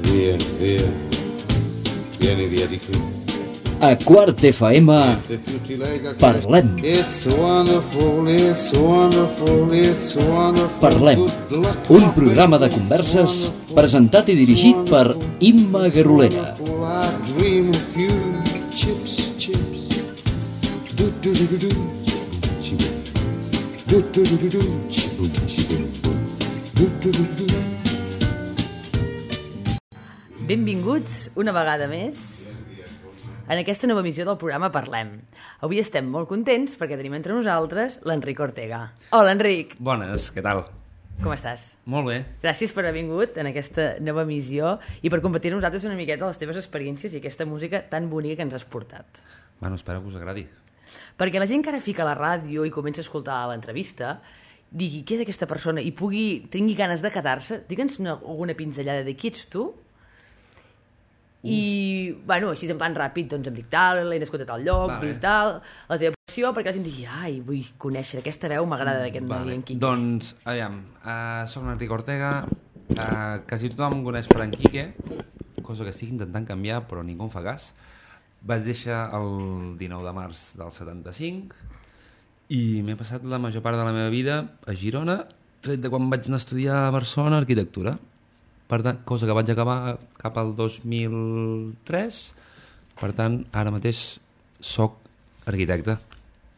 Via, via, vieni via di qui. A Quart FM parlem. It's wonderful, it's wonderful, it's wonderful. Parlem. Un programa de converses presentat i dirigit per Imma Garolera. Chips, chips. Do do do do do. Chiboom. Do do do do do. Chiboom, boom. Do do do do do. Benvinguts una vegada més en aquesta nova missió del programa Parlem. Avui estem molt contents perquè tenim entre nosaltres l'Enric Ortega. Hola, Enric, Bones, què tal? com estàs? Molt bé. Gràcies per haver vingut en aquesta nova missió i per compartir amb nosaltres una miqueta les teves experiències i aquesta música tan bonica que ens has portat. Bueno, espero que us agradi. Perquè la gent que ara fica a la ràdio i comença a escoltar l'entrevista digui qui és aquesta persona i pugui, tingui ganes de quedar-se, digue'ns una, alguna pinzellada de qui ets tu i, bueno, així en plan ràpid, doncs em dic tal, l'he nascut a tal lloc, Vale. vist tal, la teva passió, perquè la gent digui, ai, vull conèixer aquesta veu, m'agrada d'aquest noi en Quique. Doncs, aviam, uh, soc l'Enric Ortega, uh, quasi tothom em coneix per en Quique, cosa que estic intentant canviar, però ningú em fa cas. Vaig deixar el 19 de març del 75 i m'he passat la major part de la meva vida a Girona, tret de quan vaig anar a estudiar a Barcelona arquitectura. Per tant, cosa que vaig acabar cap al 2003. Per tant, ara mateix sóc arquitecte,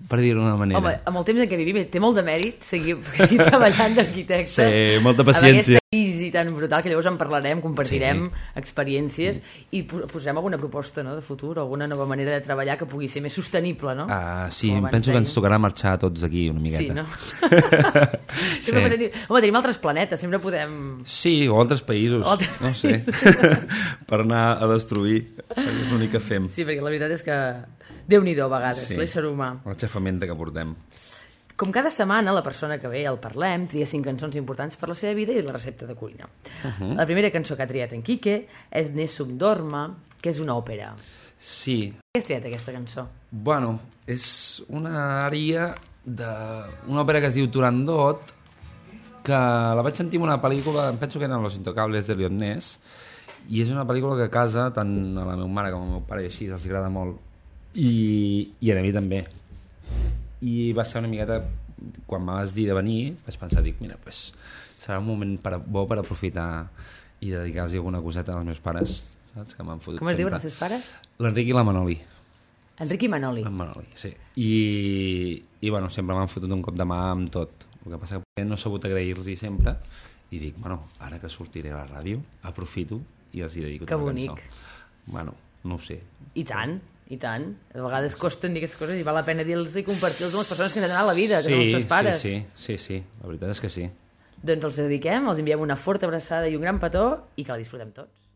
per dir-ho d'una manera. Home, amb el temps en què vivim té molt de mèrit seguir treballant d'arquitecte. Sí, molta paciència. Crisi tan brutal que llavors en parlarem, compartirem experiències i po- posarem alguna proposta no, de futur, alguna nova manera de treballar que pugui ser més sostenible, no? Ah, sí, Com penso que ens tocarà marxar tots aquí una miqueta. Sí, no? Sí. Dir, home, tenim altres planetes, sempre podem... Sí, o altres països, O altres no sé, per anar a destruir, és l'únic que fem, Sí, perquè la veritat és que Déu-n'hi-do a vegades, Sí. l'ésser humà. l'aixafamenta que portem. Com cada setmana, la persona que ve al Parlem tria cinc cançons importants per la seva vida i la recepta de cuina. Uh -huh. La primera cançó que ha triat en Quique és Nessum Dorma, que és una òpera. Sí, Què has triat aquesta cançó? bueno, és una àrea d'una òpera que es diu Turandot, que la vaig sentir en una pel·lícula, em penso que eren Los Intocables de Leon Ness, i és una pel·lícula que a casa, tant a la meva mare com al meu pare i així, els agrada molt, i, i a mi també. I va ser una miqueta, quan me vas dir de venir, vaig pensar, dic, mira, pues, serà un moment per, bo per aprofitar i dedicar-los alguna coseta als meus pares, saps? Que m'han fotut Com es diuen sempre. els seus pares? L'Enric i la Manoli. Enric i Manoli. En Manoli, sí. I, i bueno, sempre m'han fotut un cop de mà amb tot. El que passa que no he sabut agrair-los sempre i dic, bueno, ara que sortiré a la ràdio, aprofito i els hi dedico Que una bonic. cançó. Bueno, no ho sé. I tant, i tant. A vegades costen dir aquestes coses i val la pena dir-los i compartir-los amb les persones que ens han donat la vida, que són els teus pares. sí, sí, sí, sí, la veritat és que sí. Doncs els dediquem, els enviem una forta abraçada i un gran petó i que la disfrutem tots.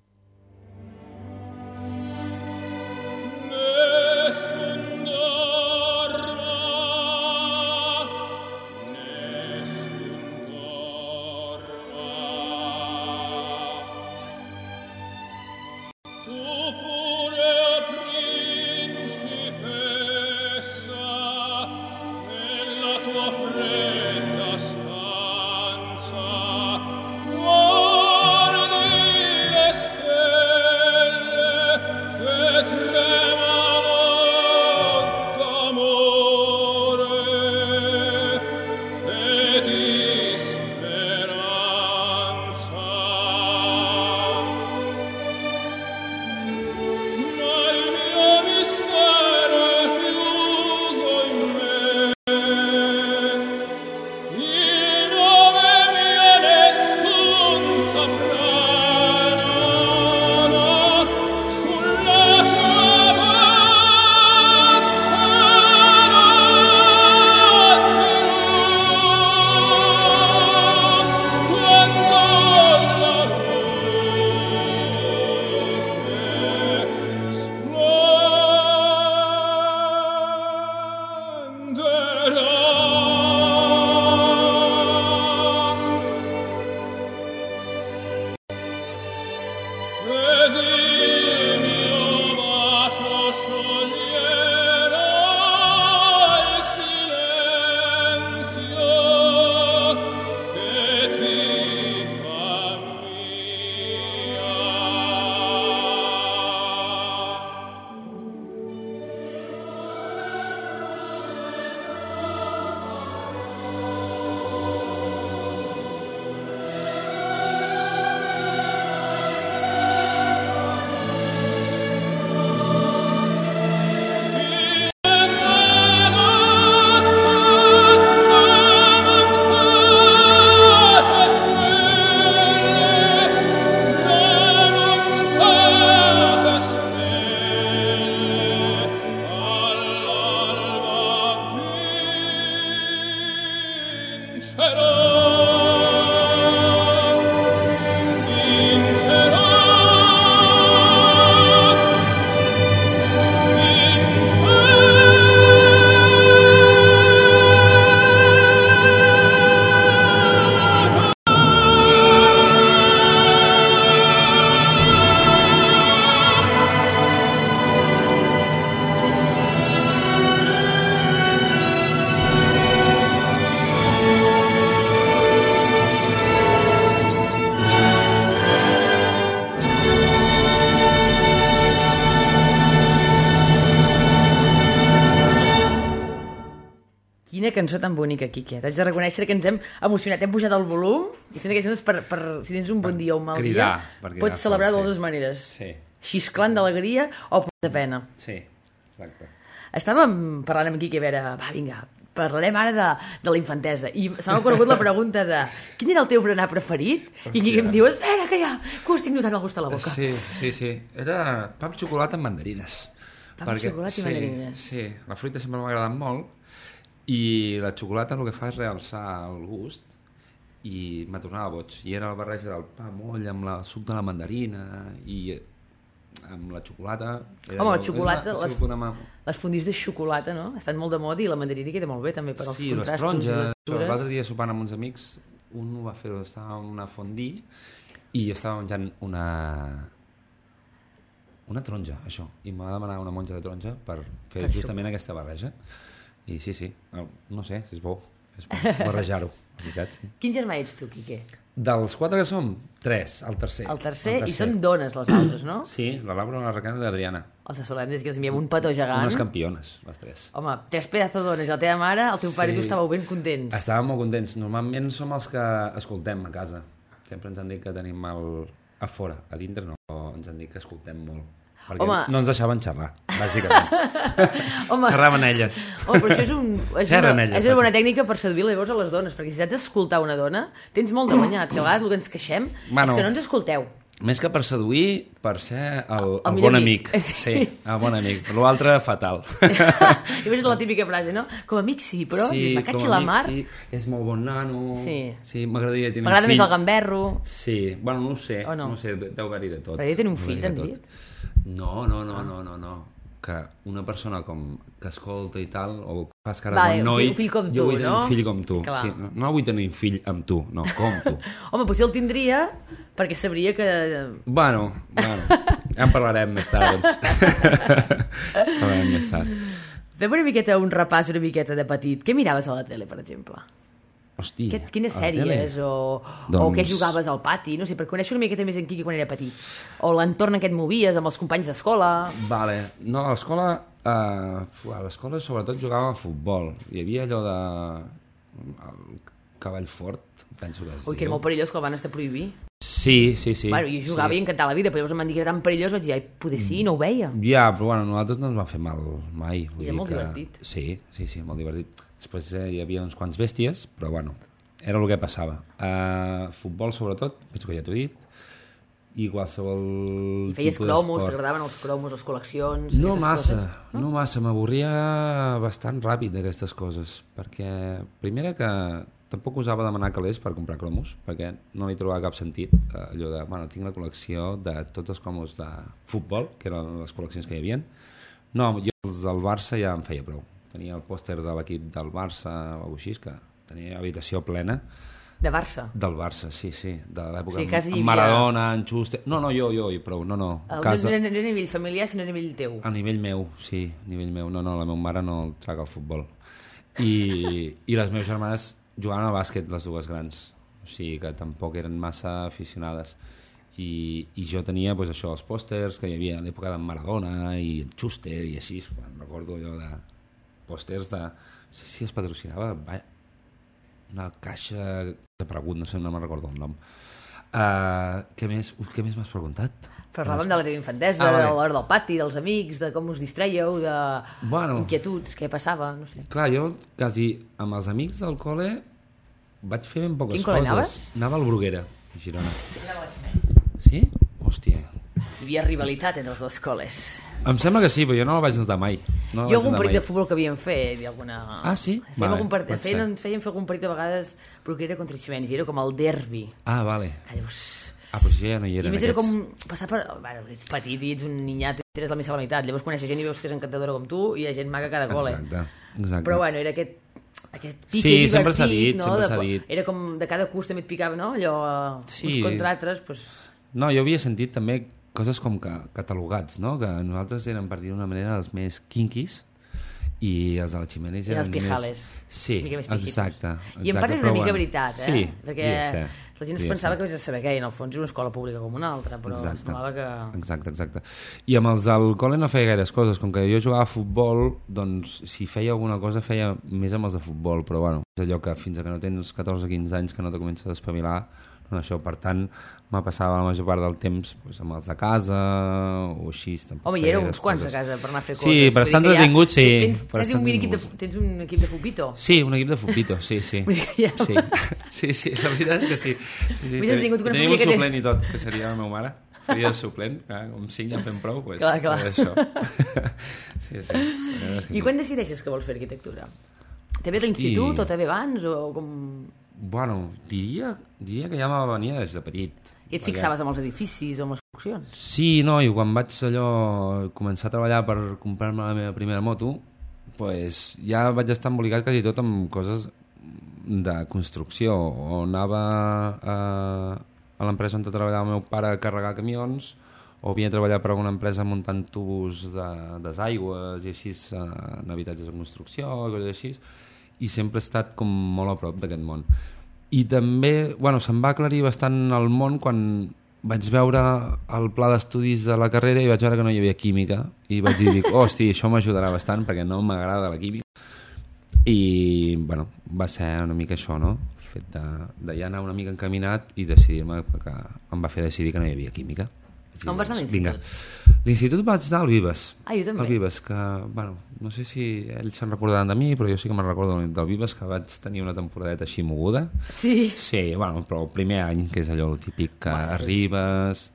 Quina cançó tan bonica, Quique. T'haig de reconèixer que ens hem emocionat, hem pujat el volum i sent aquestes per, per, si tens un bon dia o un mal cridar, dia, cridar pots celebrar de sí. les dues maneres. Sí, Xisclant d'alegria o de pena. sí, exacte. Estàvem parlant amb Quique, a veure, va, vinga, parlarem ara de, de la infantesa. I se m'ha ocorregut la pregunta de quin era el teu berenar preferit? I Quique em diu, espera, que ja, que ho estic notant el gust a la boca. Sí, sí, sí. Era pa amb xocolata amb mandarines. Pa amb xocolata i sí, mandarines. Sí, la fruita sempre m'ha agradat molt i la xocolata el que fa és realçar el gust i me tornava boig. I era la barreja del pa moll amb la suc de la mandarina i amb la xocolata... Era Home, la xocolata, una- les- una... Les fondis de xocolata, no? Estan molt de moda i la mandarina queda molt bé també per als Sí, contrastos. taronges. les textures. L'altre dia sopant amb uns amics, un ho va fer, estava en una fondí i estava menjant una una taronja, això. I em va demanar una monja de taronja per fer Per justament aquesta barreja. I sí, sí, el- no sé, és bo, és bo barrejar-ho, veritat, sí. Quin germà ets tu, Quique? Dels quatre que som, tres, el tercer. El tercer, i són dones les altres, no? Sí, la Laura, la Raquel i l'Adriana. Els de Solemnes, que els enviem un petó gegant. Unes campiones, les tres. Home, tres pedaços dones la teva mare, el teu pare i tu Sí. estàveu ben contents. Estàvem molt contents. Normalment som els que escoltem a casa. Sempre ens han dit que tenim el... a fora, a dintre no, ens han dit que escoltem molt. Perquè Home. no ens deixaven xerrar, bàsicament. Home, Xerraven elles. home, però això és, un, és, Xerren una, elles, és una bona tècnica per seduir llavors a les dones, perquè si saps escoltar una dona, tens molt de guanyat, que a vegades el que ens queixem Bueno. és que no ens escolteu. Més que per seduir, per ser el, El el, bon amic. amic. Sí. Sí, el bon amic. L'altre, fatal. I veus és la típica frase, no? Com a amic sí, però sí, me com catxi la mar. Sí, és molt bon nano. Sí. Sí, m'agradaria tenir un M'agrada fill. més el gamberro. Sí, bueno, no ho sé, O no? no? ho sé, deu haver-hi de tot. Ell té un fill, t'han dit? No, no, no, no, no, no. Que una persona com que escolta i tal, o que fas cara Vale, de noi... fill- un fill com jo tu, vull tenir no? un fill com tu. Clar. Sí, no, no vull tenir un fill amb tu, no, com tu. Home, potser el tindria perquè sabria que... bueno, bueno, ja en parlarem més tard, doncs. parlarem més tard. Fem una miqueta un repàs, una miqueta de petit. Què miraves a la tele, per exemple? Hosti, Què, quines sèries o, o Doncs- què jugaves al pati? No sé, per conèixer una miqueta més en Quique quan era petit. O l'entorn en què et movies, amb els companys d'escola... Vale. No, a l'escola... Uh, a l'escola sobretot jugàvem a futbol. Hi havia allò de... El cavall fort, penso que es Ui, que era molt perillós que el van estar prohibir. Sí, sí, sí. bueno, jo jugava sí. i encantava la vida, però llavors em van dir que era tan perillós, vaig dir, ai, poder sí, no ho veia. Ja, però bueno, nosaltres no ens van fer mal mai. Vull I era dir molt que... divertit. Sí, sí, sí, molt divertit. Després eh, hi havia uns quants bèsties, però bueno, era el que passava. Uh, futbol, sobretot, penso que ja t'ho he dit, i qualsevol I feies tipus cromos, t'agradaven els cromos, les col·leccions... No massa, coses? no massa, m'avorria bastant ràpid d'aquestes coses, perquè primera que tampoc usava demanar calés per comprar cromos, perquè no li trobava cap sentit, eh, allò de, bueno, tinc la col·lecció de tots els cromos de futbol, que eren les col·leccions que hi havia. No, jo els del Barça ja em feia prou. Tenia el pòster de l'equip del Barça o així, que tenia habitació plena De Barça. del Barça, sí, sí, de l'època quasi hi amb havia- Maradona, en Xuster... No, no, jo, jo, i prou, no, no. El, casa... no, no, no a nivell familiar, sinó a nivell teu. A nivell meu, sí, a nivell meu. No, no, la meva mare no el traga al futbol. I, I les meves germanes jugaven al bàsquet, les dues grans. O sigui que tampoc eren massa aficionades. I, i jo tenia pues, això, els pòsters que hi havia a l'època d'en Maradona i en Schuster i així. Quan recordo allò de pòsters de... No sé si es patrocinava va, una caixa de pregut, no sé, no me'n recordo el nom. Uh, què més, Uf, què més m'has preguntat? Però parlàvem de la teva infantesa, Ah, vale. de l'hora del pati, dels amics, de com us distrèieu, de Bueno. inquietuds, què passava, no sé. Clar, jo quasi amb els amics del col·le vaig fer ben poques Quin col·le coses. anaves? Anava al Bruguera, a Girona. Sí? Hòstia. Hi havia rivalitat entre les dues escoles. Em sembla que sí, però jo no la vaig notar mai. No la jo algun partit de futbol que havíem fet i alguna... Ah, sí? Fèiem, Vale, algun ser. feien, feien fer algun partit a vegades però que era contra Ximenis, i era com el derbi. Ah, vale. Que llavors... Ah, però ja no hi I era en més era aquests. com passar per... Bueno, ets petit i ets un ninyat, i eres la més a la meitat. Llavors coneixes gent i veus que és encantadora com tu i hi ha gent maca cada col·le. Exacte, exacte. Però bueno, era aquest aquest pique Sí, sempre s'ha dit, no? sempre De- s'ha dit. Era com de cada curs també et picava, no? Allò, eh, Sí. uns contra altres, doncs... No, jo havia sentit també coses com que catalogats, no? Que nosaltres érem, per dir d'una manera, els més quinquis i els de la Ximenis Eren els pijales. més... Sí, Una més piquitos. exacte, I en part exacte, és una mica bueno, veritat, eh? Sí, Perquè ser. La gent es pensava ser. que vés a saber què, i en el fons és una escola pública com una altra, però Exacte. semblava que... Exacte, exacte. I amb els del col·le no feia gaires coses, com que jo jugava a futbol, doncs si feia alguna cosa feia més amb els de futbol, però bueno, és allò que fins a que no tens 14-15 anys que no te comences a espavilar, doncs això, per tant, me passava la major part del temps doncs, amb els de casa o així. Home, hi era uns quants a coses. casa per anar a fer Sí, coses. per Vull estar entretingut, sí, Tens, per un, equip de, tens un equip de futbito. Sí, un equip de futbito, sí, sí. Ja- sí. sí, sí, la veritat és que sí. sí, sí Tenim un suplent i tot, que seria la meva mare. Faria el suplent, clar, com cinc ja en fem prou, doncs, Clar, clar. això. sí, sí. I sí. quan decideixes que vols fer arquitectura? Te ve l'institut o te ve abans o com... Bueno, diria, diria que ja me venia des de petit. I et perquè- fixaves amb els edificis o amb les construccions? Sí, no, i quan vaig allò començar a treballar per comprar-me la meva primera moto, pues, ja vaig estar embolicat quasi tot amb coses de construcció, o anava a, a l'empresa on treballava el meu pare a carregar camions, o havia treballat per alguna empresa muntant tubos de, desaigües i així eh, en habitatges de construcció, coses així, i sempre he estat com molt a prop d'aquest món. I també, bueno, se'm va aclarir bastant el món quan vaig veure el pla d'estudis de la carrera i vaig veure que no hi havia química i vaig dir, dic, hosti, això m'ajudarà bastant perquè no m'agrada la química i, bueno, va ser una mica això, no? El fet de, de ja anar una mica encaminat i decidir-me que em va fer decidir que no hi havia química. Dir, On vas anar a l'institut? L'institut vaig anar al Vives. Ah, jo també. Al Vives, que, bueno, no sé si ells se'n recordaran de mi, però jo sí que me'n recordo del Vives, que vaig tenir una temporadeta així moguda. Sí. Sí, bueno, però el primer any, que és allò el típic que arribes,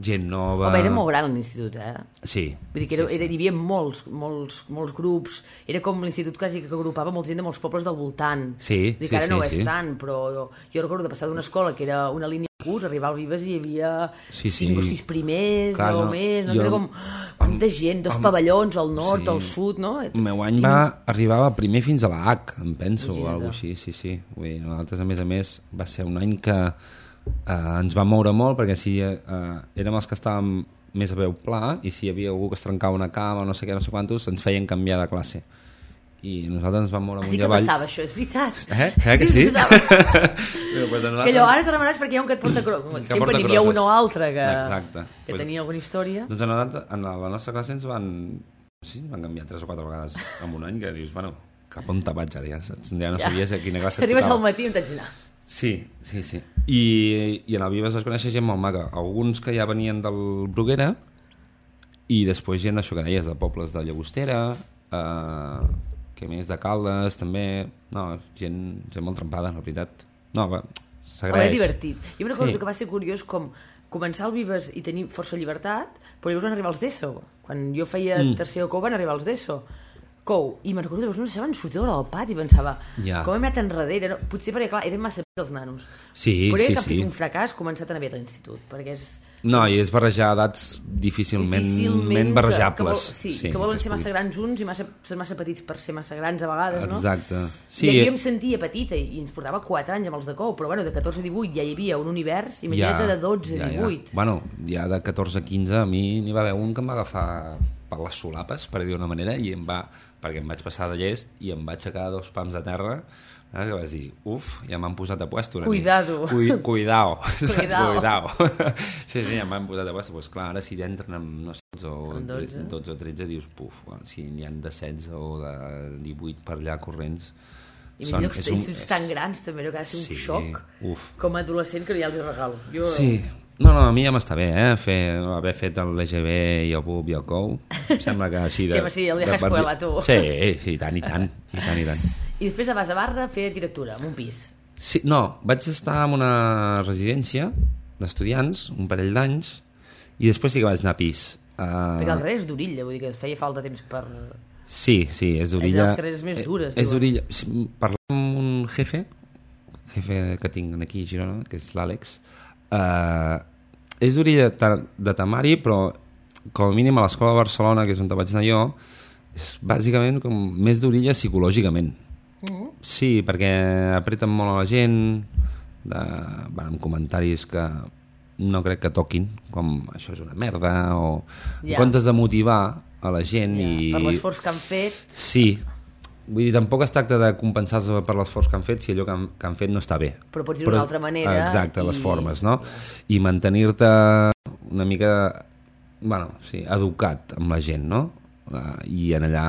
gent nova... Home, era molt gran l'institut, eh? Sí. Vull dir que era, sí, era, hi havia molts, molts, molts grups, era com l'institut quasi que agrupava molta gent de molts pobles del voltant. Sí, Vull dir sí, que ara no ho sí, és sí. tant, però jo, jo recordo de passar d'una escola que era una línia de curs, arribar al Vives i hi havia Sí, sí. cinc o sis primers Clar, o no, més, no? jo- Era com, quanta gent, dos amb- pavellons, al nord, sí. al sud, no? El meu any va arribar primer fins a la H, em penso, o Imagina't. alguna així, sí, sí. Vull dir, nosaltres, a més a més, va ser un any que eh, ens va moure molt, perquè si eh, érem els que estàvem més a veu pla, i si hi havia algú que es trencava una cama o no sé què, no sé quantos, ens feien canviar de classe. I nosaltres ens vam moure amunt Sí i que avall. passava això, és veritat. Eh? Eh, que sí? Però, pues, a Que nosaltres- allò, ara te remenaràs perquè hi ha un que et porta cro... Que Sempre n'hi havia crosses. un o altre que, Exacte. que Pues- tenia alguna història. Doncs nosaltres, en la, nostra classe ens van... Sí, ens van canviar tres o quatre vegades en un any, que dius, bueno, cap on te vaig ara? Ja, ja no sabies a quina classe et Arribes al tocava. matí i em t'haig d'anar. Sí, sí, sí. I, I en el Vives vas conèixer gent molt maca. Alguns que ja venien del Bruguera i després gent, això que deies, de pobles de Llagostera, eh, que més de Caldes, també... No, gent, gent molt trempada, la veritat. No, va, Home, s'agraeix. era divertit. Jo em recordo Sí. que va ser curiós com començar al Vives i tenir força llibertat, però llavors van arribar els d'ESO. Quan jo feia mm. tercer o cou van arribar els d'ESO. Cou. I me'n recordo que llavors no saben sortir del pati i pensava, Ja. com hem anat enrere? No? Potser perquè, clar, eren massa els nanos. Sí, però sí, era sí. un fracàs començar tan aviat a l'institut, perquè és No, i és barrejar edats difícilment, difícilment barrejables. Que, que, vol, sí, sí, que volen ser massa grans junts i massa, ser massa petits per ser massa grans a vegades, no? Exacte. Sí. I jo em sentia petita i ens portava 4 anys amb els de Cou, però bueno, de 14 a 18 ja hi havia un univers, imagina't de 12 a 18. Ja. Bueno, ja de 14 a 15 a mi n'hi va haver un que em va agafar per les solapes, per dir d'una manera, i em va, perquè em vaig passar de llest i em va aixecar dos pams de terra, eh, que vas dir, uf, ja m'han posat a puesto. una Cuidado. mica. Cui, cuidao. saps? Cuidao. cuidao. sí, sí, ja m'han posat a puesto. Pues clar, ara si entren amb, no sé, 12 o, Amb 12. 12 o 13, dius, puf, si n'hi han de 16 o de 18 per allà corrents, I són- millor que és un- tan grans també, no? que ha de ser un Sí, xoc. uf. Com a adolescent que ja els regalo. Jo... Sí, no, no, a mi ja m'està bé, eh, fer, haver fet el LGB i el BUP i el COU. Em sembla que així de... Sí, home, sí, el de vieja per- escuela, tu. Sí, sí, i tant, i tant, i tant, i tant. I després de vas a Barra a fer arquitectura, en un pis. Sí, no, vaig estar en una residència d'estudiants, un parell d'anys, i després sí que vaig anar a pis. Uh, Perquè el carrer és d'orilla, vull dir que feia falta temps per... Sí, sí, és És de d'orilla. les carreres més dures, Eh, És diuen. d'orilla. Parlant amb un jefe, jefe que tinc aquí a Girona, que és l'Àlex, eh, és d'orilla de, de Tamari, però com a mínim a l'escola de Barcelona, que és on vaig anar jo, és bàsicament com més d'orilla psicològicament. Mm. Sí, perquè apreten molt a la gent, de, bueno, amb comentaris que no crec que toquin, com això és una merda, o Ja. en comptes de motivar a la gent Ja, i... Per l'esforç que han fet, Sí, vull dir, tampoc es tracta de compensar-se per l'esforç que han fet si allò que han, que han fet no està bé. Però pots dir-ho d'una altra manera Exacte, les i- formes, no? I mantenir-te una mica, bueno, sí, educat amb la gent, no? Uh, I en allà,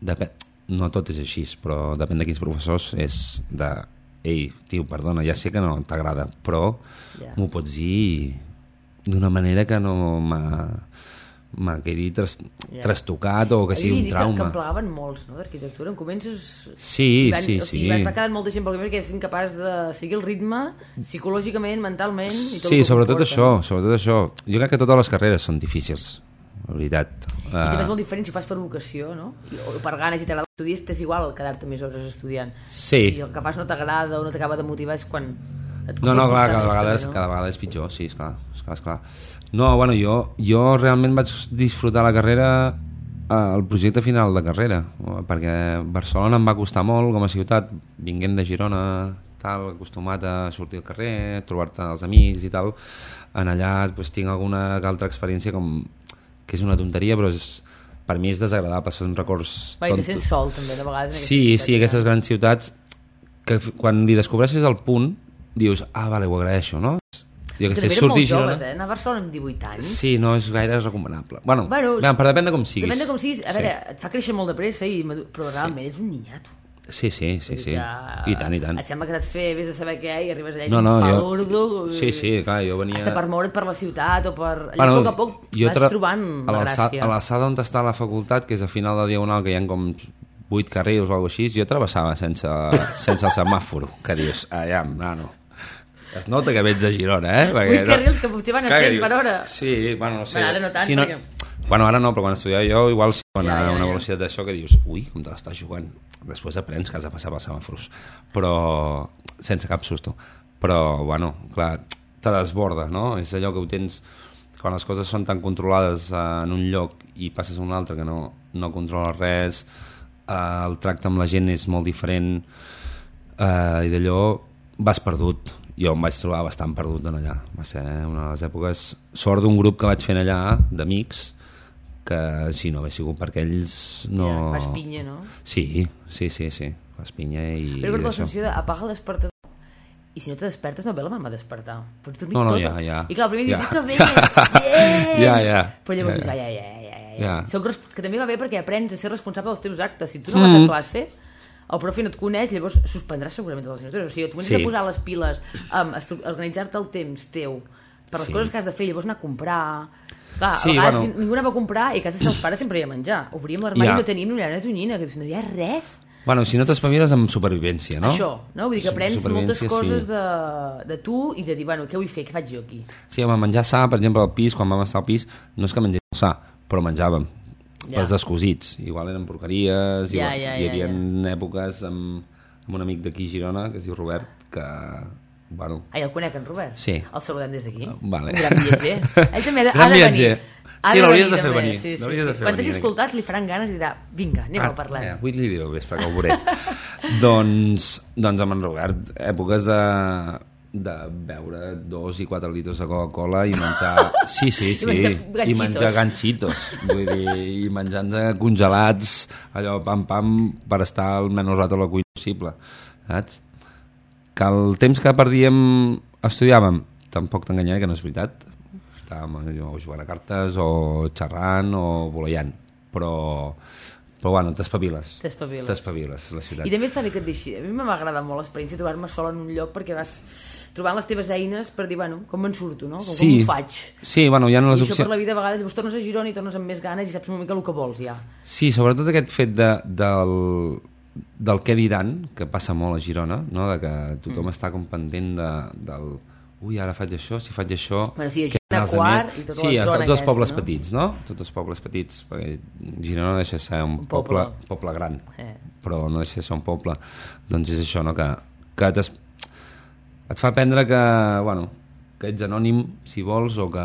depèn, no tot és així, però depèn de quins professors és de ei, tio, perdona, ja sé que no t'agrada, però Ja. m'ho pots dir d'una manera que no m'ha m'ha quedi tras, Ja. trastocat o que sigui un dit Que, que trauma. en plegaven molts, no?, d'arquitectura. En comences... Sí, van, sí, o sigui, sí. vas anar quedant molta gent pel camí perquè és incapaç de seguir el ritme psicològicament, mentalment... I tot Sí, el que sobretot comporta. això, sobretot això. Jo crec que totes les carreres són difícils, la veritat. I també és Uh, molt diferent si fas per vocació, no? O per ganes i t'agrada estudiar, és igual quedar-te més hores estudiant. Sí. Si el que fas no t'agrada o no t'acaba de motivar és quan... No, no, clar, cada vegada, és, cada vegada és pitjor, sí, esclar, esclar, esclar. No, bueno, jo, jo realment vaig disfrutar la carrera eh, el projecte final de carrera perquè Barcelona em va costar molt com a ciutat, vinguem de Girona tal, acostumat a sortir al carrer trobar-te els amics i tal en allà pues, tinc alguna altra experiència com que és una tonteria però és, per mi és desagradable són records te tontos. sents sol, també, de vegades. en Sí, sí, aquestes grans. ciutats que quan li descobreixes el punt dius, ah, vale, ho agraeixo, no? Jo que sé, molt Girona... joves, eh? Anar a Barcelona amb 18 anys. Sí, no és gaire recomanable. Bueno, Bueno, bueno però depèn de com siguis. Depèn de com siguis. A veure, et fa créixer molt de pressa, i però realment ets un niñato. Sí, sí, sí, sí. Ja- I tant, i tant. Et sembla que t'has fet, vés a saber què, i arribes allà i No, no, un jo- palurdo. Sí, sí, clar, jo venia... Hasta per moure't per la ciutat o per... Allà Bueno, a poc a poc jo vas tra- trobant a la gràcia. A l'alçada on està la facultat, que és a final de Diagonal, que hi ha com vuit carrils o alguna així, jo travessava sense, sense el semàforo, que dius, allà, nano, es nota que vens de Girona, eh? Vuit carrils que potser van a Clar, 100 dius, per hora. Sí, bueno, no sé. Bueno, ara no tant, si no, perquè- Bueno, ara no, però quan estudiava jo, igual sí, una, Ja, ja, una ja. velocitat d'això que dius, ui, com te l'estàs jugant. Després aprens que has de passar pels semàfors, però sense cap susto. Però, bueno, clar, te desborda, no? És allò que ho tens quan les coses són tan controlades eh, en un lloc i passes a un altre que no, no controles res, eh, el tracte amb la gent és molt diferent eh, i d'allò vas perdut. Jo em vaig trobar bastant perdut en allà. Va ser una de les èpoques... Sort d'un grup que vaig fent allà, d'amics, que si no hagués sigut perquè ells no... Ja, fas pinya, no? Sí, sí, sí, sí. Fas pinya i... Però recordo la sensació d'apaga el despertador i si no te despertes no ve la mama a despertar. Pots dormir No, no, tota. ja, ja. I clar, el primer Ja. dius, que bé, yeah! Ja, ja. Però llavors Ja, ja. ja, ja, ja, ja, ja. Soc. Que també va bé perquè aprens a ser responsable dels teus actes. Si tu no vas Mm. a classe, el profe no et coneix, llavors suspendràs segurament totes les assignatures. O sigui, tu comences Sí. a posar les piles, um, organitzar-te el temps teu per les Sí. coses que has de fer, llavors anar a comprar... Clar, Sí, a vegades bueno. ningú anava a comprar i a casa dels pares sempre hi havia menjar. Obríem l'armari Ja. i no teníem ni una tonyina, que no hi ha res. Bueno, si no t'espaviles amb supervivència, no? Això, no? Vull dir que aprens moltes coses sí. de, de tu i de dir, bueno, què vull fer, què faig jo aquí? Sí, home, menjar sa, per exemple, al pis, quan vam estar al pis, no és que mengéssim sa, però menjàvem Ja. pels descosits. Igual eren porqueries, Ja, igual, ja, hi ja, havia èpoques amb, amb un amic d'aquí Girona, que es diu Robert, que, bueno, Ai, el conec, en Robert? Sí. El saludem des d'aquí. vale. Un gran viatger. Ell també ha de, Gran de viatger. venir. Ha Sí, de l'hauries de fer també, venir. Sí, sí, sí. de fer Quan t'hagi escoltat li faran ganes i dirà, vinga, anem a parlar. Eh, avui li diré al vespre que ho veuré. doncs, doncs amb en Robert, èpoques de, de beure dos i quatre litres de Coca-Cola i menjar... Sí, sí, sí. menjar I menjar ganxitos. Vull dir, i menjant congelats, allò pam-pam, per estar el menys rato a la cuina possible. Saps? Que el temps que perdíem estudiàvem, tampoc t'enganyaré que no és veritat. Estàvem o jugant a cartes, o xerrant, o voleiant. Però, però bueno, t'espaviles. T'espaviles. T'espaviles, la ciutat. I també està bé que et deixi. A mi m'agrada molt l'experiència de trobar-me sola en un lloc perquè vas trobant les teves eines per dir, bueno, com me'n surto, no? Com, sí. com ho faig? Sí, bueno, hi ha I les això per opcions... la vida a vegades llavors tornes a Girona i tornes amb més ganes i saps una mica el que vols ja. Sí, sobretot aquest fet de, del, del què diran, que passa molt a Girona, no? de que tothom mm. està com pendent de, del ui, ara faig això, si faig això... Bueno, sí, a Girona Quart i tota sí, la a zona tots els aquesta, pobles no? petits, no? Tots els pobles petits, perquè Girona no deixa de ser un, Un poble, poble. poble gran, Eh. però no deixa de ser un poble. Doncs és això, no? que, que t'es- et fa aprendre que, bueno, que ets anònim, si vols, o que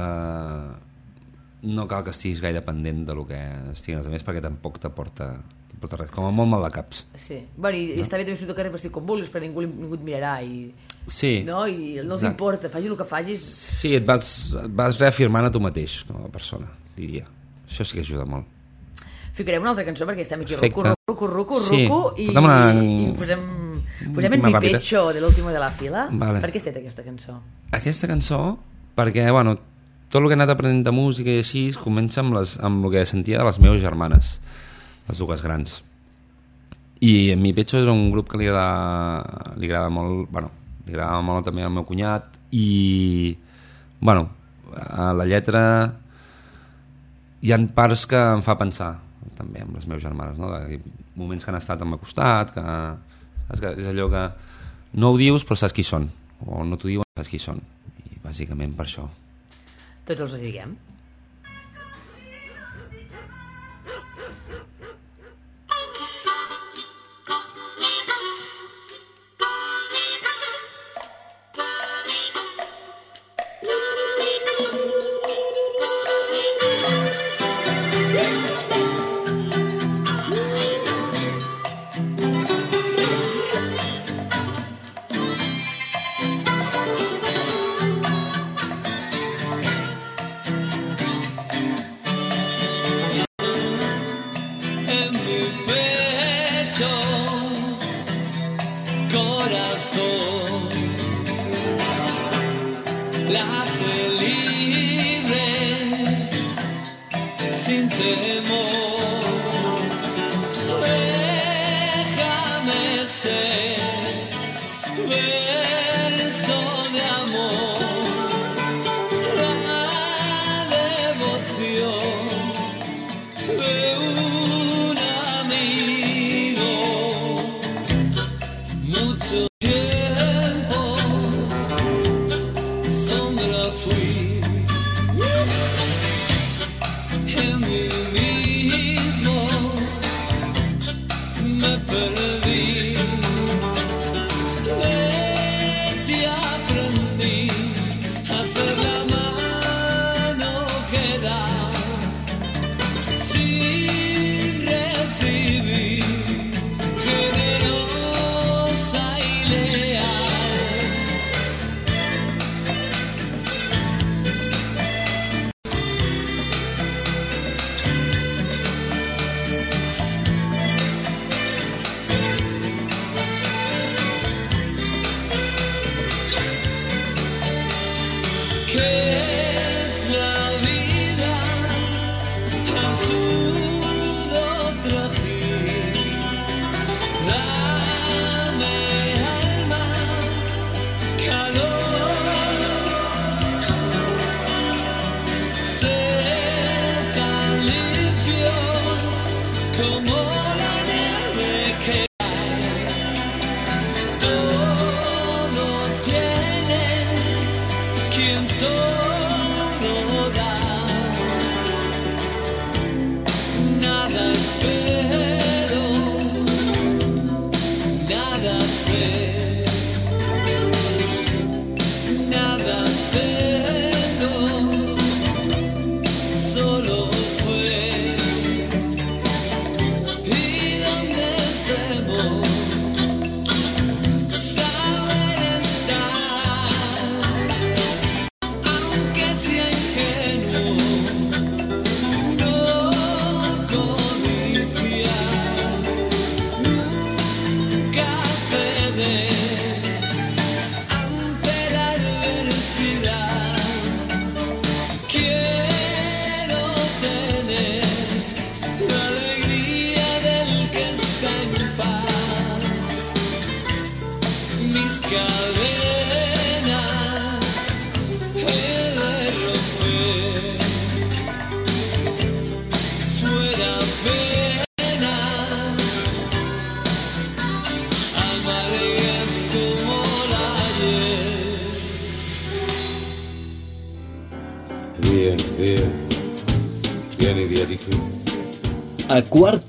no cal que estiguis gaire pendent de lo que estiguen els altres perquè tampoc t'aporta t'aporta res, com a molt mal de caps. Sí. Bueno, i, i està bé també sortir al carrer vestit com vulguis, perquè ningú, ningú et mirarà i, Sí, no? I no els Exacte. importa, facis el que facis. sí et, vas, et vas reafirmant a tu mateix com a persona, diria. Això sí que ajuda molt. Ficarem una altra cançó perquè estem aquí Perfecte. rucu, rucu, rucu, Sí, rucu, i, una- i posem, posem en mi pecho de l'último de la fila. Vale. Per què has fet aquesta cançó? Aquesta cançó, perquè, bueno, tot el que he anat aprenent de música i així comença amb, les, amb el que sentia de les meves germanes, les dues grans. I en Mi Pecho és un grup que li agrada, li agrada molt, bueno, li agrada molt també al meu cunyat i, bueno, a la lletra hi han parts que em fa pensar també amb les meves germanes, no? de moments que han estat al meu costat, que, saps és allò que no ho dius però saps qui són, o no t'ho diuen saps qui són, i bàsicament per això. Tots els ho diguem.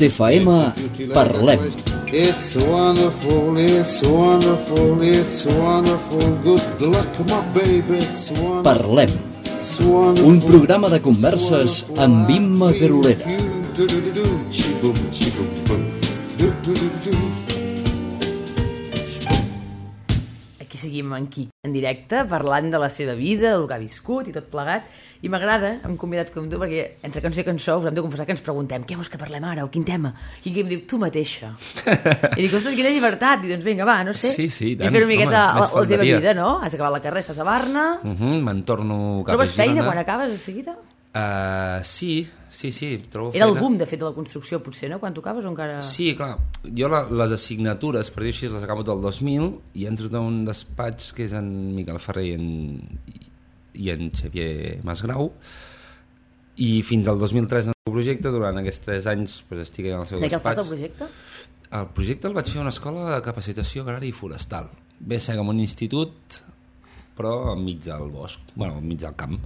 FM parlem. It's wonderful, it's wonderful, it's wonderful. Good luck, my baby. It's wonderful. Parlem. Un programa de converses amb Imma Garolera. Aquí seguim en Quic en directe, parlant de la seva vida, del que ha viscut i tot plegat. I m'agrada, hem convidat com tu, perquè entre cançó i cançó us hem de confessar que ens preguntem què vols que parlem ara o quin tema? I Quic em diu, tu mateixa. I dic, ostres, quina llibertat. I doncs vinga, va, no sé. Sí, sí, i I tant. fer una miqueta Home, la, teva vida, no? Has acabat la carrera, estàs a Barna. Uh -huh, Me'n torno cap Trobes a Girona. feina quan acabes de seguida? Uh, sí, sí, sí, trobo Era el feina. boom, de fet, de la construcció, potser, no? Quan tocaves o encara... Sí, clar, jo la, les assignatures, per dir així, les acabo del 2000 i entro en un despatx que és en Miquel Ferrer i en, i en Xavier Masgrau i fins al 2003 en el projecte, durant aquests 3 anys pues, estic en el seu De què el fas, despatx. el projecte? El projecte el vaig fer a una escola de capacitació agrària i forestal. A ser com un institut, però enmig del bosc, bueno, enmig del camp,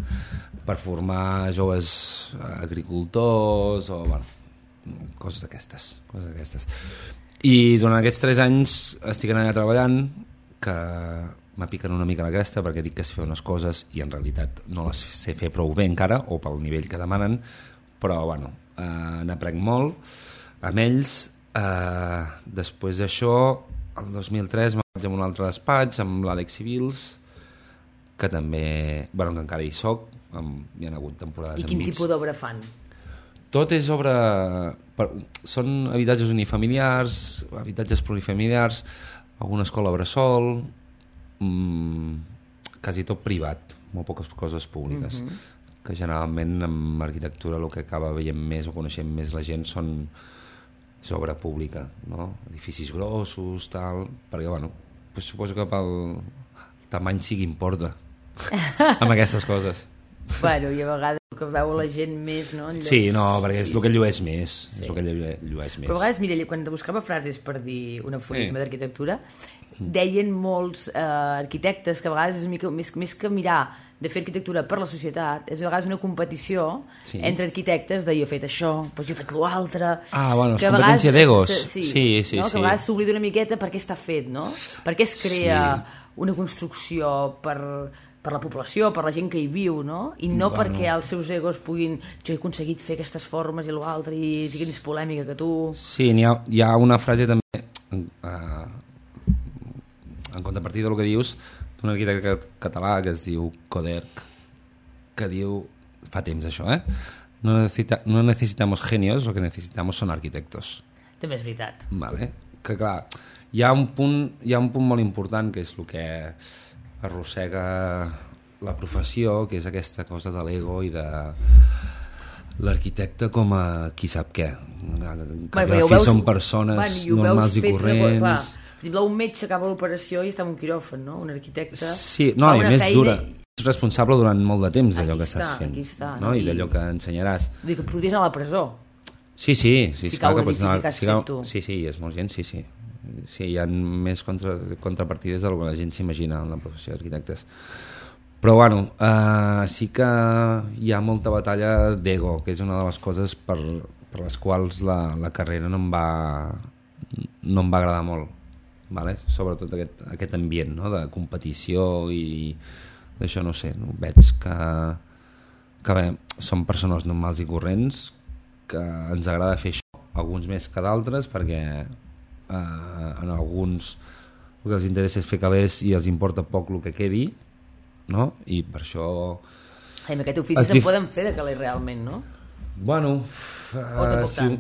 per formar joves agricultors o, bueno, coses d'aquestes, coses d'aquestes. I durant aquests 3 anys estic allà treballant, que m'apiquen una mica la cresta perquè dic que sé fer unes coses i en realitat no les sé fer prou bé encara o pel nivell que demanen però bueno, eh, n'aprenc molt amb ells eh, després d'això el 2003 me'n vaig a un altre despatx amb l'Àlex Civils que també, bueno, que encara hi soc amb, hi ha hagut temporades I quin enmig. tipus d'obra fan? Tot és obra... Per, són habitatges unifamiliars, habitatges plurifamiliars, alguna escola bressol, mmm, quasi tot privat, molt poques coses públiques. Mm -hmm. Que generalment amb arquitectura el que acaba veient més o coneixent més la gent són és obra pública, no? edificis grossos, tal, perquè bueno, pues suposo que pel tamany sí que importa amb aquestes coses. bueno, i a vegades el que veu la gent més, no? Allò... Sí, no, perquè és el que llueix més. Sí. És el que llueix, llueix més. Però a vegades, mira, quan buscava frases per dir un aforisme Sí. d'arquitectura, deien molts eh, arquitectes que a vegades és una mica, més, més que mirar de fer arquitectura per la societat, és a vegades una competició Sí. entre arquitectes de jo he fet això, doncs jo he fet l'altre... Ah, bueno, és que vegades competència d'egos. se- Sí, sí, no? sí. Que a vegades s'oblida una miqueta per què està fet, no? Per què es crea Sí. una construcció per, per la població, per la gent que hi viu, no? I no Bueno. perquè els seus egos puguin... Jo he aconseguit fer aquestes formes i l'altre i sigui més polèmica que tu... Sí, n'hi ha, hi ha una frase també eh, en contrapartida del que dius d'un arquitecte català que es diu Coderc que diu, fa temps això, eh? No, necesita, no necesitamos genios, lo que necesitamos son arquitectos. També és veritat. Vale? Que clar, hi ha, un punt, hi ha un punt molt important que és el que arrossega la professió, que és aquesta cosa de l'ego i de l'arquitecte com a qui sap què. Que Bueno, veus- són persones bueno, normals i corrents. Clar, exemple, un metge acaba l'operació i està en un quiròfan, no? Un arquitecte... Sí, no, i més feina dura. Ets responsable durant molt de temps d'allò que estàs està, fent. aquí està, no? I I- d'allò que ensenyaràs. Vull dir que podries anar a la presó. Sí, sí, sí, Si clar que pots anar... que si cau-. Sí, sí, és molt gent, sí, sí. Sí, hi ha més contra, contrapartides del que la gent s'imagina en la professió d'arquitectes. Però, bueno, eh, sí que hi ha molta batalla d'ego, que és una de les coses per, per les quals la, la carrera no em va, no em va agradar molt. Vale? Sobretot aquest, aquest ambient no? de competició i d'això no sé, no? veig que, que bé, som persones normals i corrents que ens agrada fer això, alguns més que d'altres perquè eh, en alguns el que els interessa és fer calés i els importa poc el que quedi no? i per això Ai, amb aquest ofici Es se'n dif- poden fer de caler realment, no? bueno tampoc tant?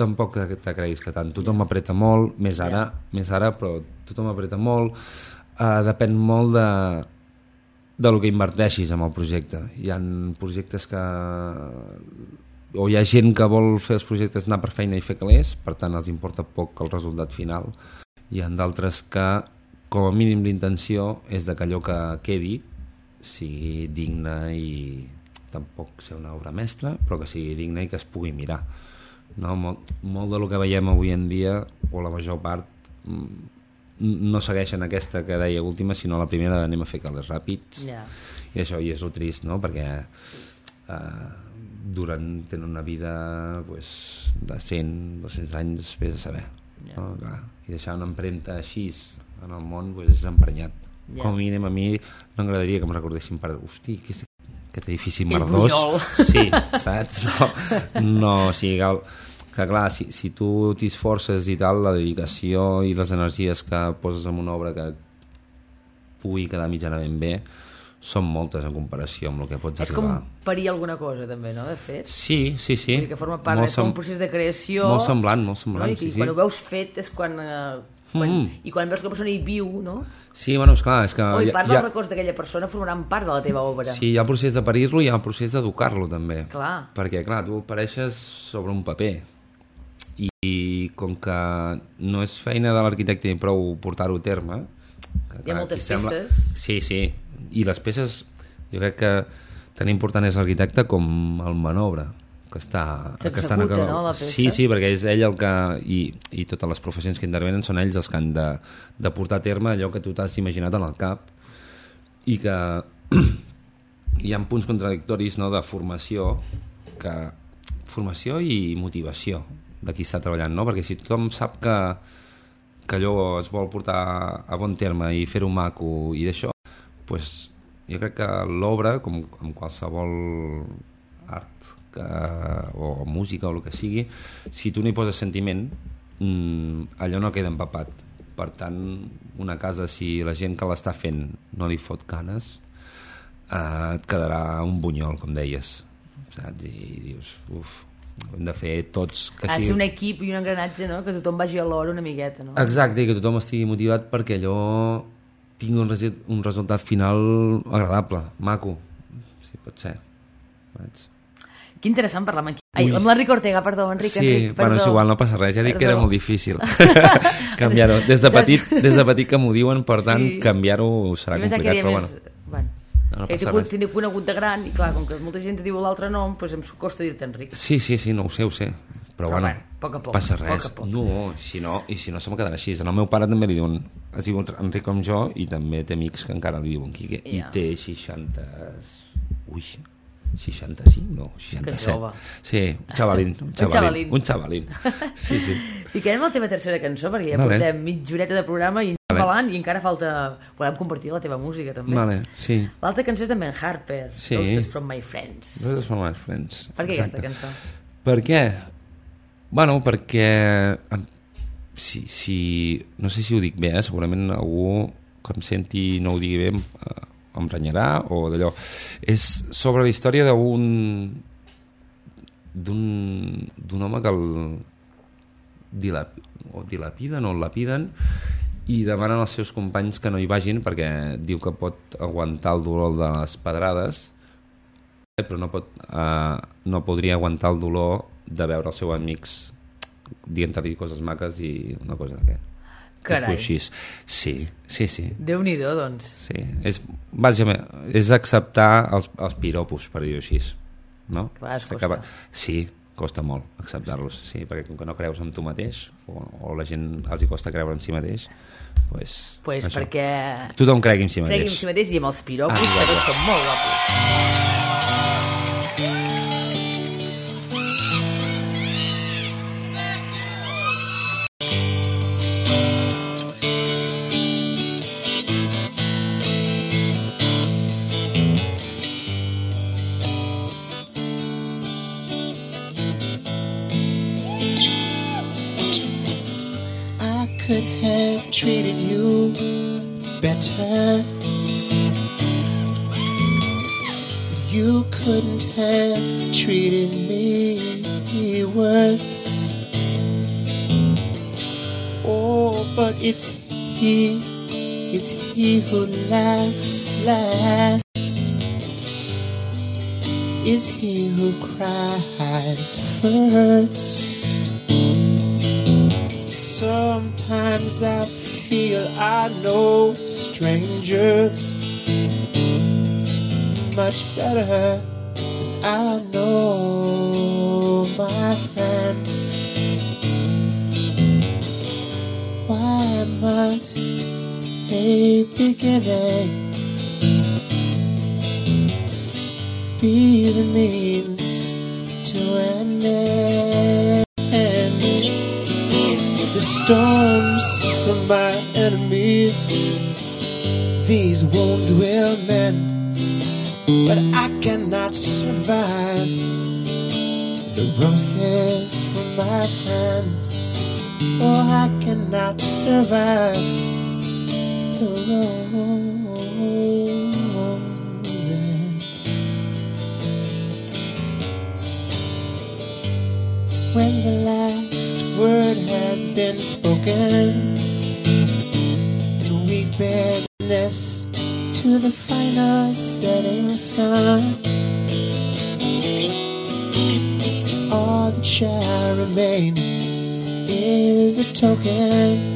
Tampoc te creguis que tant tothom apreta molt, més ara, més ara però tothom apreta molt uh, depèn molt de de lo que inverteixis en el projecte hi han projectes que o hi ha gent que vol fer els projectes anar per feina i fer calés, per tant els importa poc el resultat final. Hi han d'altres que, com a mínim l'intenció és de que allò que quedi sigui digne i tampoc ser una obra mestra, però que sigui digne i que es pugui mirar. No? Molt, molt del que veiem avui en dia, o la major part, mm, no segueixen aquesta que deia última, sinó la primera d'anem a fer calés ràpids Ja. i això i és el trist, no? Perquè eh, durant, tenen una vida pues, de 100, 200 anys, vés a saber. Ja. No? Clar. I deixar una empremta així en el món pues, és emprenyat. Ja. Com a mínim a mi no m'agradaria que em recordessin per... Hosti, és aquest edifici merdós? Sí, saps? No, no o sigui, que, que clar, si, si tu t'hi esforces i tal, la dedicació i les energies que poses en una obra que pugui quedar mitjanament bé són moltes en comparació amb el que pots És com arribar. parir alguna cosa, també, no?, de fet. Sí, sí, sí. Que forma part, Molt és com un procés de creació... Molt semblant, molt no? semblant, I, que sí, sí. quan ho veus fet és quan... Eh, quan Mm. I quan veus que la persona hi viu, no? Sí, bueno, esclar, és que... o i hi part hi dels records d'aquella persona formaran part de la teva obra. Sí, hi ha el procés de parir-lo i hi ha el procés d'educar-lo també. Clar. Perquè, clar, tu apareixes sobre un paper i, i com que no és feina de l'arquitecte ni prou portar-ho a terme... Que, Hi ha moltes aquí peces. Sí, sí. I les peces, jo crec que tan important és l'arquitecte com el manobre que està... Que estan a executa, no, la peça. Sí, sí, perquè és ell el que... I, i totes les professions que intervenen són ells els que han de, de portar a terme allò que tu t'has imaginat en el cap i que hi ha punts contradictoris no, de formació que formació i motivació de qui està treballant, no? perquè si tothom sap que, que allò es vol portar a bon terme i fer-ho maco i d'això, pues, jo crec que l'obra, com, com qualsevol art que, o música o el que sigui, si tu no hi poses sentiment, mm, allò no queda empapat. Per tant, una casa, si la gent que l'està fent no li fot ganes, eh, et quedarà un bunyol, com deies. Saps? I dius, uf, hem de fer tots que Ha de sigui... ser un equip i un engranatge, no?, que tothom vagi a l'hora una miqueta, no? Exacte, i que tothom estigui motivat perquè allò tingui un, un resultat final agradable, maco, si pot ser. Saps? Que interessant parlar amb. Ai, amb l'Enric Ortega, perdó, Enric, sí, Enric, perdó. bueno, és igual, no passa res, ja dic que era molt difícil canviar-ho. Des, de petit, des de petit que m'ho diuen, per tant, Sí. canviar-ho serà I complicat, però més... bueno. bueno. No, no que passa res. conegut de gran i clar, com que molta gent diu l'altre nom, doncs em costa dir-te Enric. Sí, sí, sí, no ho sé, ho sé. Però, Però bueno, bueno, poc a poc, passa poc res. a poc. No, si no, i si no se me quedarà així. El meu pare també li diuen, es diu Enric com jo, i també té amics que encara li diuen Quique, Ja. i té 60... Ui, 65? No, 67. jove. Sí, un xavalín, un xavalín. xavalín. Un xavalín. Sí, sí. Fiquem la teva tercera cançó, perquè ja Vale. portem mitja horeta de programa i Vale. vale. i encara falta... Volem compartir la teva música, també. Vale, sí. L'altra cançó és de Ben Harper, Sí. Roses from my friends. Those are my friends. Per què Exacte. aquesta cançó? Per què? Bueno, perquè... Si, si, no sé si ho dic bé, eh? segurament algú que em senti no ho digui bé eh, em renyarà o d'allò. És sobre la història d'un d'un home que el dilap, o dilapiden o el lapiden i demanen als seus companys que no hi vagin perquè diu que pot aguantar el dolor de les pedrades però no, pot, uh, no podria aguantar el dolor de veure els seus amics dient-li coses maques i una cosa que Carai. Sí, sí, sí. Déu-n'hi-do, doncs. sí. És, bàsicament, és acceptar els, els piropos, per dir-ho així. No? Clar, es costa. Sí, costa molt acceptar-los, sí, perquè com que no creus en tu mateix, o, o la gent els hi costa creure en si mateix, pues, Pues això. perquè Tothom cregui en si cregui mateix. en si mateix i amb els piropos, Ah, que tots són molt guapos. I much better than I know my friend. Why must a beginning be the means to an end? the storms from my enemies. These wounds will mend, but I cannot survive the roses from my friends. Oh, I cannot survive the roses. When the last word has been spoken, and we've been to the final setting sun. All that shall remain is a token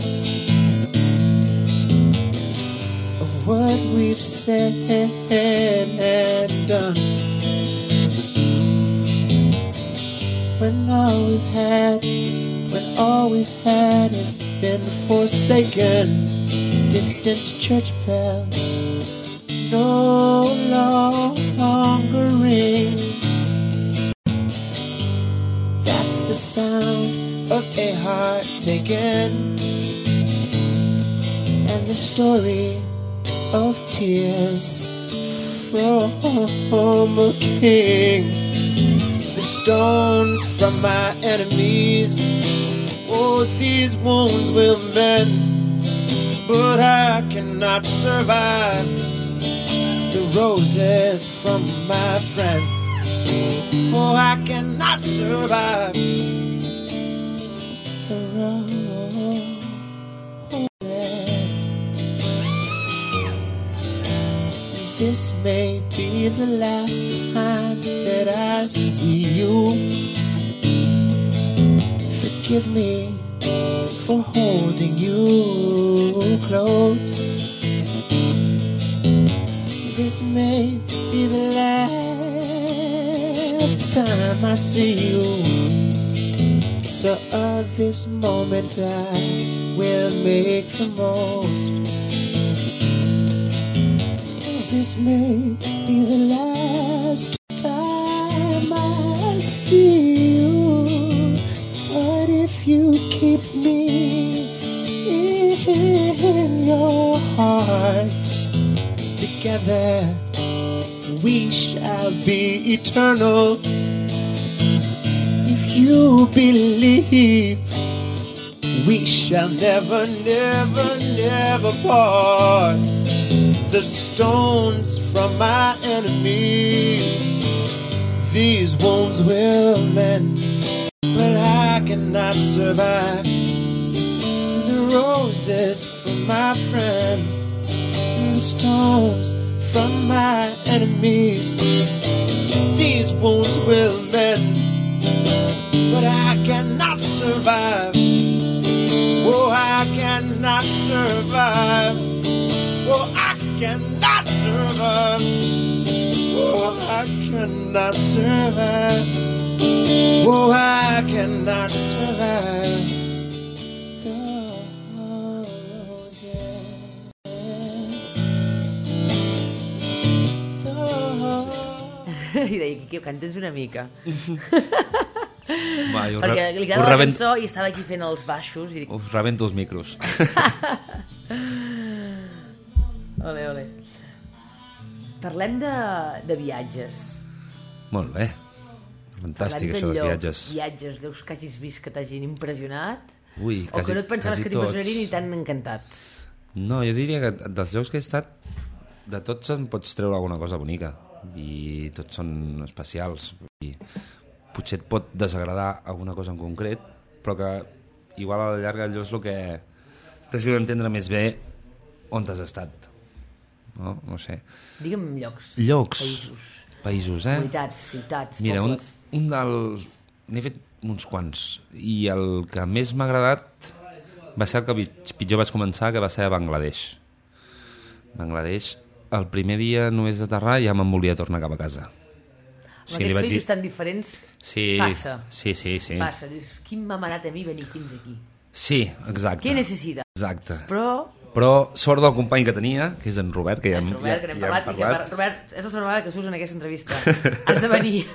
of what we've said and done. When all we've had, when all we've had has been forsaken, distant church bells no longer ring. That's the sound of a heart taken, and the story of tears from a king. The stones from my enemies, oh, these wounds will mend, but I cannot survive the roses from my friends. Oh, I cannot survive the roses. This may be the last time that I see you. Forgive me for holding you close. This may be the last time I see you. So of this moment I will make the most. This may be the last time I see you. Together we shall be eternal. If you believe, we shall never, never, never part. The stones from my enemies, these wounds will mend, but I cannot survive. The roses from my friends the stones from my enemies. These wounds will mend, but I cannot survive. Oh, I cannot survive. Oh, I cannot survive. Oh, I cannot survive. Oh, I cannot survive. Quique, canta'ns una mica. Va, jo Perquè li us, agrada la cançó i estava aquí fent els baixos i dic, us rebento els micros. ole, ole. Parlem de, de viatges. Molt bé. Fantàstic, Parlem això dels viatges. Viatges, deus que hagis vist que t'hagin impressionat Ui, o que no et pensaves que t'impressionaria ni t'han encantat. No, jo diria que dels llocs que he estat, de tots en pots treure alguna cosa bonica. I tots són especials. I potser et pot desagradar alguna cosa en concret, però que igual a la llarga allò és el que t'ajuda a entendre més bé on t'has estat. No? no sé. Digue'm llocs, Llocs. països, Països, eh? comunitats, ciutats, Mira, un, pobles. un dels... N'he fet uns quants. I el que més m'ha agradat va ser el que pi- pitjor vaig començar, que va ser a Bangladesh. Bangladesh, el primer dia només d'aterrar ja me'n volia tornar cap a casa. Amb aquests països tan diferents Sí, passa. sí, sí, sí. passa. Dius, quin m'ha manat a mi venir fins aquí? Sí, exacte. Què necessita? Exacte. Però, Però sort del company que tenia, que és en Robert, que ja, hem- Robert, ja, que n'hem ja hem parlat, que, parlat. Robert, és la segona vegada que surts en aquesta entrevista. Has de venir.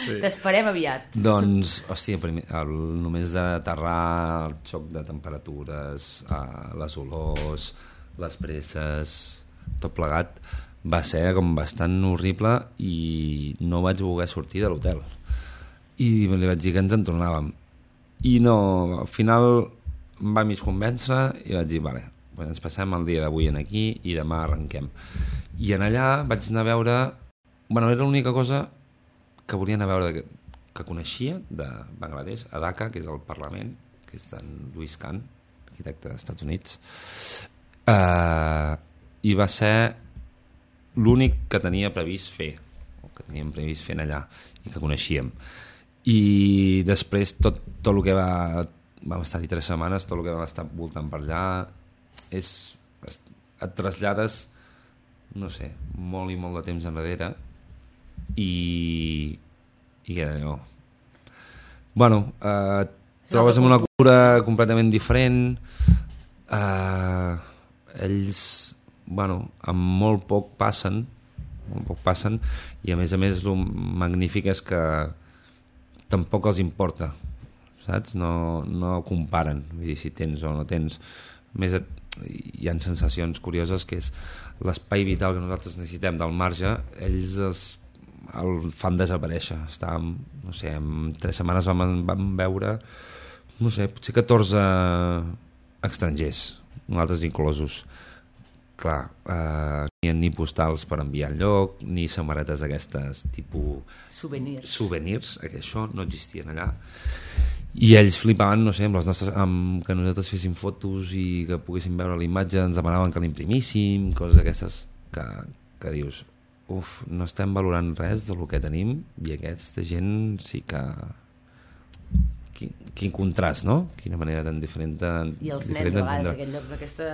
Sí. T'esperem aviat. Doncs, hòstia, primer, el, només d'aterrar, el xoc de temperatures, eh, les olors, les presses, tot plegat, va ser com bastant horrible i no vaig voler sortir de l'hotel. I li vaig dir que ens en tornàvem. I no, al final em va mig convèncer i vaig dir, vale, ens passem el dia d'avui en aquí i demà arrenquem. I en allà vaig anar a veure... Bueno, era l'única cosa que volia anar a veure que, que coneixia de Bangladesh, a Dhaka, que és el Parlament, que és d'en Louis Kahn, arquitecte dels Estats Units, uh, i va ser l'únic que tenia previst fer, o que teníem previst fer allà, i que coneixíem. I després tot, tot el que va... Vam estar-hi tres setmanes, tot el que vam estar voltant per allà és... Et trasllades, no sé, molt i molt de temps enrere i... i què allò? Bueno, eh, et trobes amb una cultura completament diferent, eh, ells, bueno, amb molt poc passen, molt poc passen, i a més a més el magnífic és que tampoc els importa, saps? No, no comparen, vull dir, si tens o no tens. Més, et, hi ha sensacions curioses que és l'espai vital que nosaltres necessitem del marge, ells els, el fan desaparèixer. Estàvem, no sé, en tres setmanes vam, vam veure, no sé, potser 14 estrangers, nosaltres inclosos. Clar, eh, ha ni postals per enviar enlloc, ni samarretes d'aquestes tipus Souvenirs. souvenirs, que això no existien allà. I ells flipaven, no sé, amb, les nostres, amb que nosaltres féssim fotos i que poguéssim veure la imatge, ens demanaven que l'imprimíssim, coses d'aquestes que, que dius, uf, no estem valorant res del que tenim i aquesta gent sí que... Quin, quin contrast, no? Quina manera tan diferent de, I els nens, a vegades, d'aquest lloc, aquesta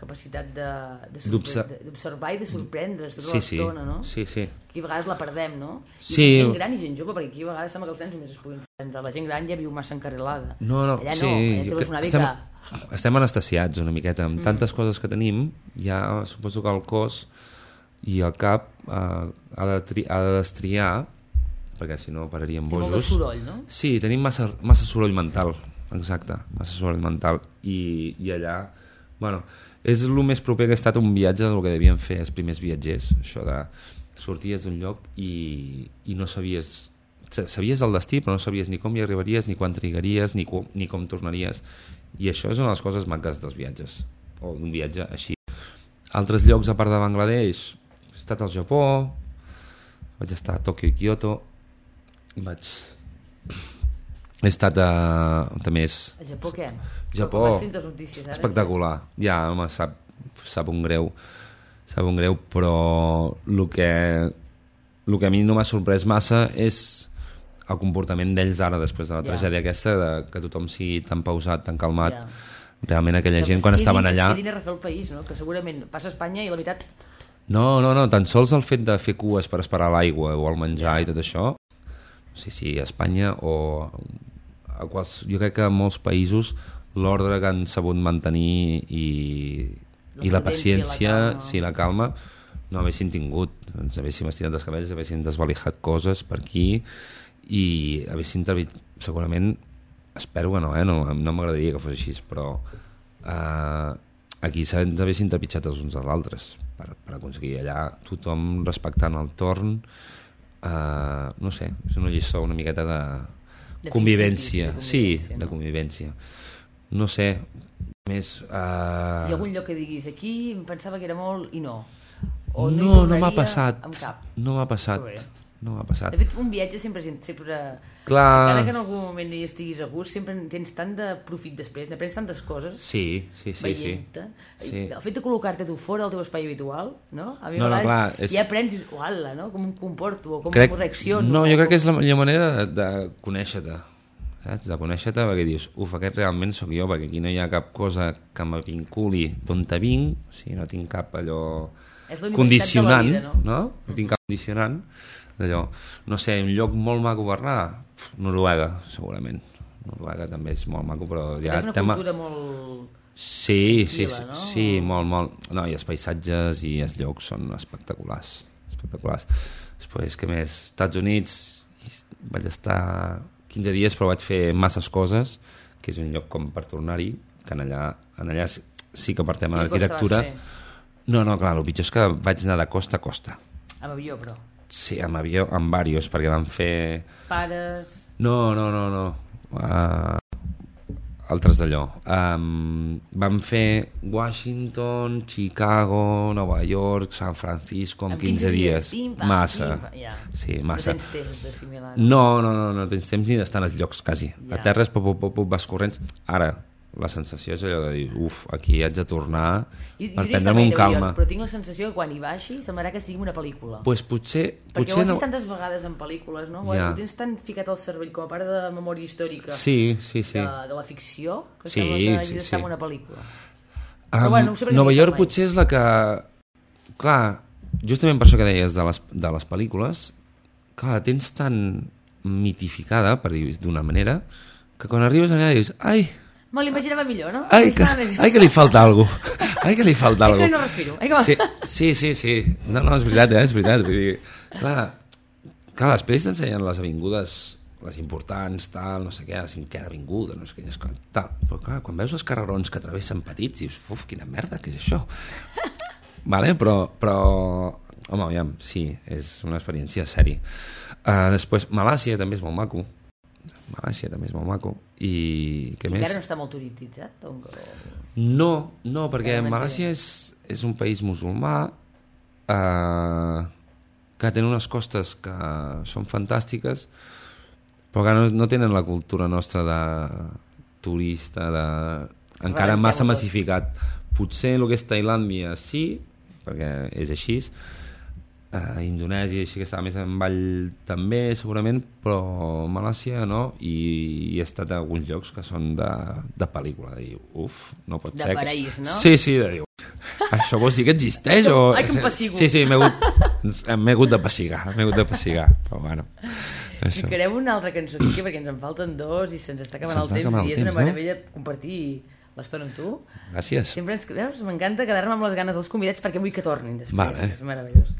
capacitat d'observar i de sorprendre's tota Sí, sí, l'estona, no? sí, sí. Aquí a vegades la perdem, no? I Sí. gent gran i gent jove, perquè aquí a vegades sembla que els nens només es puguin sorprendre. La gent gran ja viu massa encarrilada. No, no, Allà sí, no, allà jo trobes una estem, mica... estem anestesiats una miqueta amb mm. tantes coses que tenim ja suposo que el cos i el cap eh, ha, de tri, ha de destriar perquè si no pararíem de bojos soroll, no? sí, tenim massa, massa soroll mental exacte, massa soroll mental i, i allà, bueno és el més proper que ha estat un viatge del que devien fer els primers viatgers això de sorties d'un lloc i, i no sabies sa- sabies el destí però no sabies ni com hi arribaries ni quan trigaries ni com, ni com tornaries i això és una de les coses maques dels viatges o d'un viatge així altres llocs a part de Bangladesh he estat al Japó vaig estar a Tòquio i Kyoto vaig he estat a també és A Japó què? Japó. Notícies ara? espectacular ja home, sap, sap un greu sap un greu però el que el que a mi no m'ha sorprès massa és el comportament d'ells ara després de la Ja. tragèdia aquesta de que tothom sigui tan pausat, tan calmat Ja. realment aquella Que gent es quan estaven allà Es quedin a refer el país, no? Que segurament passa a Espanya i la veritat... No, no, no, tan sols el fet de fer cues per esperar l'aigua o el menjar i tot això, sí, sí, a Espanya o a quals, jo crec que en molts països l'ordre que han sabut mantenir i, La i la paciència, la sí, la calma, no haguessin tingut, ens haguéssim estirat els cabells, haguéssim desvalijat coses per aquí i haguéssim trepit, segurament, espero que no, eh? no, no m'agradaria que fos així, però eh, aquí ens haguessin trepitjat els uns als altres per, per aconseguir allà tothom respectant el torn. Eh, no sé, és una lliçó una miqueta de, De convivència, principis, de sí, convivència, de no? No sé més Hi ha algun lloc que diguis aquí em pensava que era molt i no. O no, no, no m'ha passat no m'ha passat no m'ha passat De fet, un viatge sempre... sempre Clar. Encara que en algun moment no hi estiguis a gust, sempre en tens tant de profit després, n'aprens tantes coses sí, sí, sí, sí. veient-te. Sí. El fet de col·locar-te tu fora del teu espai habitual, no? A mi No, a no, clar, és- ja aprens, uala, no? Com em comporto, o com crec, reacciono. no, o jo crec com- que és la millor manera de, de conèixer-te saps? de conèixer-te perquè dius uf, aquest realment sóc jo, perquè aquí no hi ha cap cosa que me vinculi d'on te vinc o sigui, no tinc cap allò És condicionant vida, no? no? no tinc cap condicionant d'allò, no sé, un lloc molt maco per anar Noruega, segurament Noruega també és molt maco però Ja, ja és una tema... cultura molt... Sí, sí, sí, no? sí, molt, molt. No, i els paisatges i els llocs són espectaculars. Espectaculars. Després, què més? Estats Units, vaig estar 15 dies, però vaig fer masses coses, que és un lloc com per tornar-hi, que en allà, en allà sí- que per tema Quina cosa d'arquitectura... vas No, no, clar, el pitjor és que vaig anar de costa a costa. Amb avió, però. Sí, amb avió, amb varios, perquè van fer... Pares... No, no, no, no. Uh, altres d'allò. Um, vam fer Washington, Chicago, Nova York, San Francisco en Amb 15 dies. Pim, pam, massa. pim, pam, ja. Sí, massa. No tens temps d'assimilar. No, no, no, no tens temps ni d'estar als llocs, quasi. Ja. A terra és pop, pop, pop, vas corrents. Ara, la sensació és allò de dir, uf, aquí haig de tornar Jo- jo per prendre'm un calma. aviat, Però tinc la sensació que quan hi baixi semblarà que sigui una pel·lícula. pues potser, Perquè ho potser has no... vist tantes vegades en pel·lícules, no? Ja. Ho tens tan ficat al cervell com a part de memòria històrica Sí, sí, sí. de, de la ficció que Sí, sembla que hagis sí, d'estar sí. en una pel·lícula. Um, bueno, no ho Nova no York mai. potser és la que... Clar, justament per això que deies de les, de les pel·lícules, clar, la tens tan mitificada, per dir d'una manera, que quan arribes allà dius, ai, Me l'imaginava millor, no? ai, que, ai, que li falta alguna cosa. Ai, que li falta alguna que no respiro. Ai, que. Sí, sí, sí, sí. No, no, és veritat, eh? és veritat. Vull dir, clar, clar, pel·lis t'ensenyen les avingudes les importants, tal, no sé què, la cinquena avinguda, no sé què, tal. Però clar, quan veus els carrerons que travessen petits, dius, uf, quina merda, què és això? vale? Però, però, home, aviam, sí, és una experiència sèria. Uh, després, Malàcia també és molt maco. Malàcia també és molt maco. I què I més? encara no està molt turistitzat? O... No, no, perquè Encara Malàcia és, és un país musulmà eh, que té unes costes que són fantàstiques, però que no, no tenen la cultura nostra de turista, de, encara massa massificat. Potser el que és Tailàndia sí, perquè és així, uh, Indonèsia així que estava més en ball també segurament, però Malàcia no i, i he estat a alguns llocs que són de, de pel·lícula de dir, uf, no pot De ser que- paraís, no? Sí, sí, de dir, això vols dir que existeix o... Ai, que em pessigo. Sí, sí, m'he hagut, hagut de pessigar m'he hagut de pessigar, però bueno això. Ficarem una altra cançó aquí perquè ens en falten dos i se'ns està acabant el Se'ns està temps acabant i el és una no? meravella compartir l'estona amb tu. gràcies Sempre ens... Veus? M'encanta quedar-me amb les ganes dels convidats perquè vull que tornin després. Vale. És meravellós.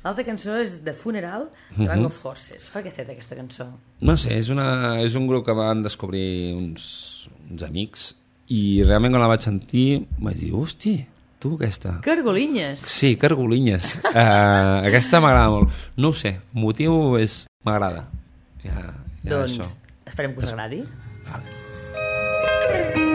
L'altra cançó és de Funeral, de Gang of Horses. Per què set aquesta cançó? No sé, és, una, és un grup que van descobrir uns, uns amics i realment quan la vaig sentir vaig dir, hosti, tu aquesta. Cargolinyes! Sí, cargolinyes. Uh, aquesta m'agrada molt. No ho sé, motiu és... m'agrada. Ja, ja doncs això. esperem que us agradi. I'm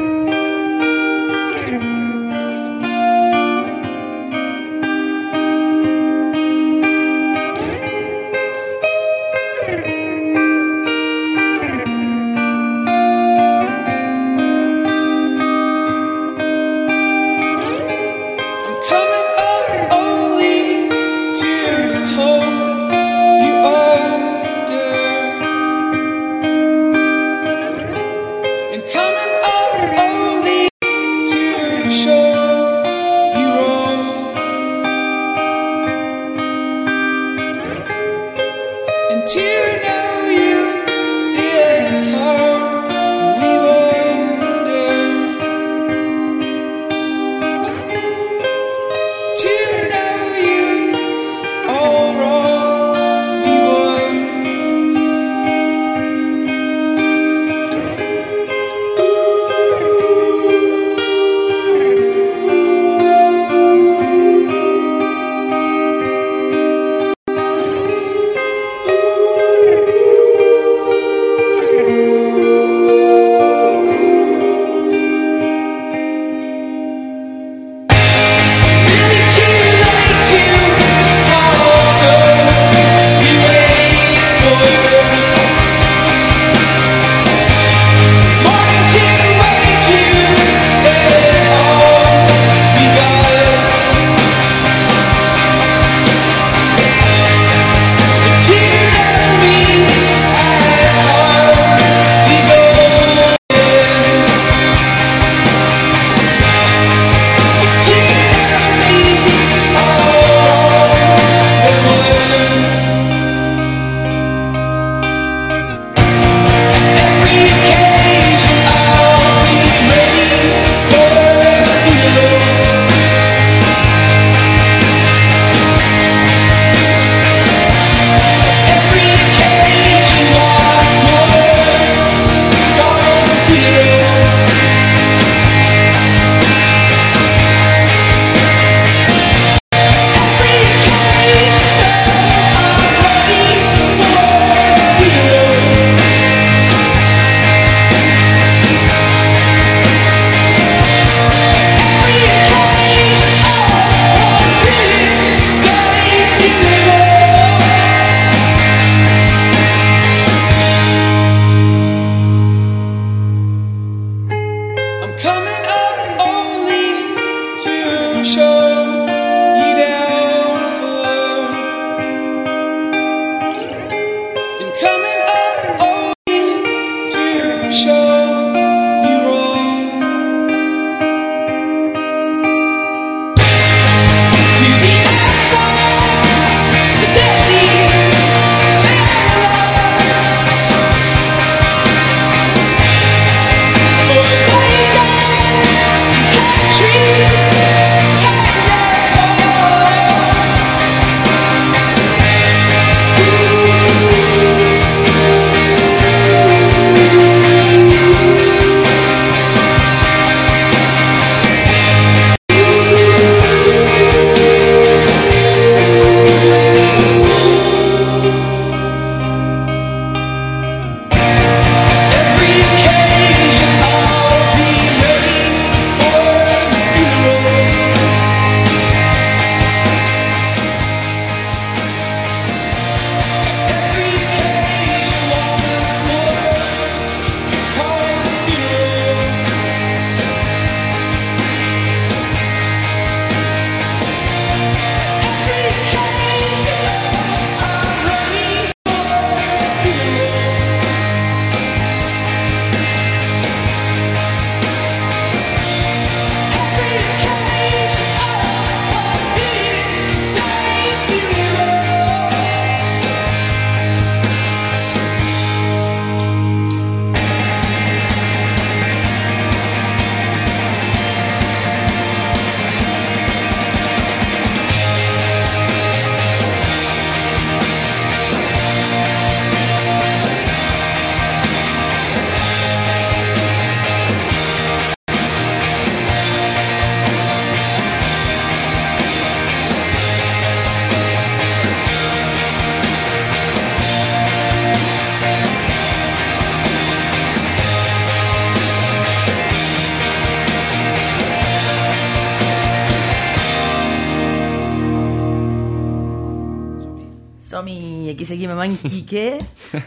en Quique,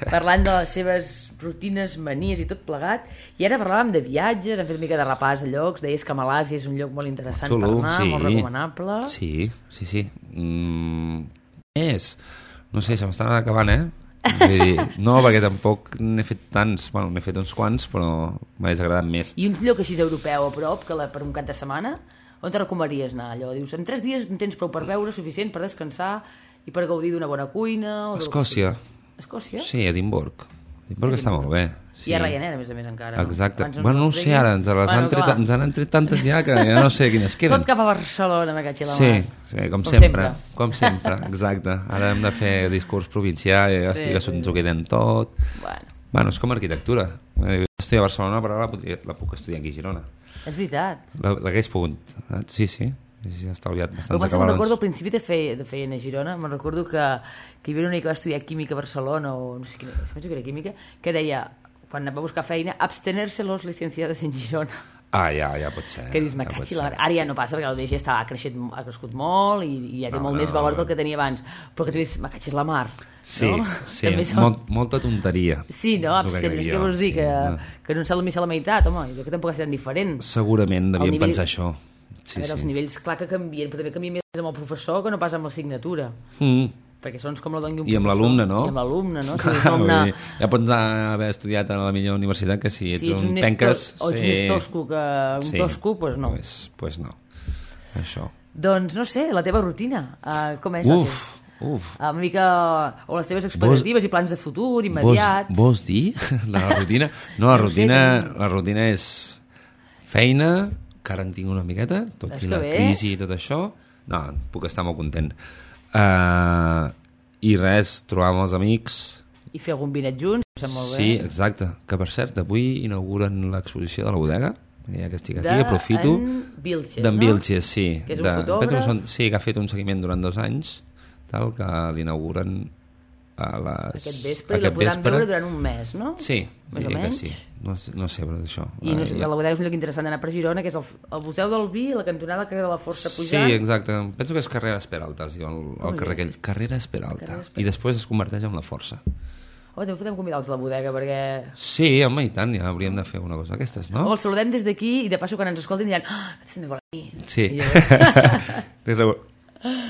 parlant de les seves rutines, manies i tot plegat. I ara parlàvem de viatges, hem fet una mica de repàs de llocs, deies que Malàsia és un lloc molt interessant per anar, molt recomanable. Sí, sí, sí. Mm, és, no sé, se m'estan acabant, eh? Vull dir, no, perquè tampoc n'he fet tants, bueno, n'he fet uns quants, però m'hagués agradat més. I un lloc així europeu a prop, que la, per un cap de setmana, on te recomanaries anar? Allò, dius, en tres dies en tens prou per veure, suficient per descansar i per gaudir d'una bona cuina... O Escòcia. Escòcia? Sí, Edimburg. Edimburg està molt bé. Sí. I a Ryanair, a més a més, encara. Exacte. Ens Bueno, no ho sé ara, ens, les Bueno, han tret, ens han tret tantes ja que ja no sé quines queden. Tot cap a Barcelona, me caig la Sí, mar. sí, com, Com sempre, sempre. com sempre, exacte. Ara hem de fer discurs provincial i Sí, sí, que sí, ens ho queden tot. Bueno, Bueno, és com arquitectura. Eh, Jo estudio a Barcelona, però ara la, podria, la puc estudiar aquí a Girona. és veritat. La- L'hagués pogut. eh? Sí, sí. Ha estalviat bastants que me'n recordo al acabarons. principi de feia, de feina a Girona, me'n recordo que, que hi havia una que va estudiar química a Barcelona, o no sé quina, si penso que era química, que deia, quan va a buscar feina, abstenerse los licenciados en Girona. Ah, ja, ja pot ser. Que dius, me ja caig la... ser. mar". Ara ja no passa, perquè el DG està, ha, creixet, ha crescut molt i, i ja té No, molt no, més valor no. que el que tenia abans. Però que tu dius, me caig la mar. Sí, no? sí, són- molt, molta tonteria. Sí, no? Crec què vols dir? sí, Que, no. que no en sap missa la meitat, home, jo que tampoc és tan diferent. Segurament devien nivell- pensar això. Sí, Sí, a veure, els sí. nivells, clar que canvien, però també canvien més amb el professor que no pas amb l'assignatura. Mm. perquè són com la d'un I amb l'alumne, no? I amb l'alumne, no? Si Clar, un vull alumne... ja pots haver estudiat a la millor universitat que si ets Si ets un un penques... o ets més tosco que un tosco, doncs no. Pues, pues no. Això. Doncs no sé, la teva rutina, uh, com és? Uf, uf. Uh, una mica... O les teves expectatives i plans de futur, Vols, immediat... vols dir la rutina? No, la No sé, rutina, que- la rutina és feina, que ara en tinc una miqueta, tot i la bé? crisi i tot això. No, puc estar molt content. Uh, I res, trobar amb els amics, I fer algun vinet junts, em molt Sí, bé. exacte. Que per cert, avui inauguren l'exposició de la bodega. Ja que estic aquí, De aprofito. en Vilches, D'en no? Vilches, sí. Que és un de, fotògraf. sí, que ha fet un seguiment durant dos anys, tal, que l'inauguren a les... Aquest vespre, i la podran veure durant un mes, no? Sí, Més o diria que menys. sí. No, sé- no sé, però d'això. I no sé, la bodega és un lloc interessant d'anar per Girona, que és el, el Museu del Vi, la cantonada carrer de la Força Sí, pujant. exacte. Penso que és Carreras Peralta, es diu el, el carrer aquell. Carreras Peralta. Carreras I després es converteix en la Força. Oh, també podem convidar-los a la bodega, perquè... Sí, home, i tant, ja hauríem de fer una cosa d'aquestes, no? Oh, els saludem des d'aquí i de passo quan ens escoltin diran ah, ets de Bolí. Sí. Li, re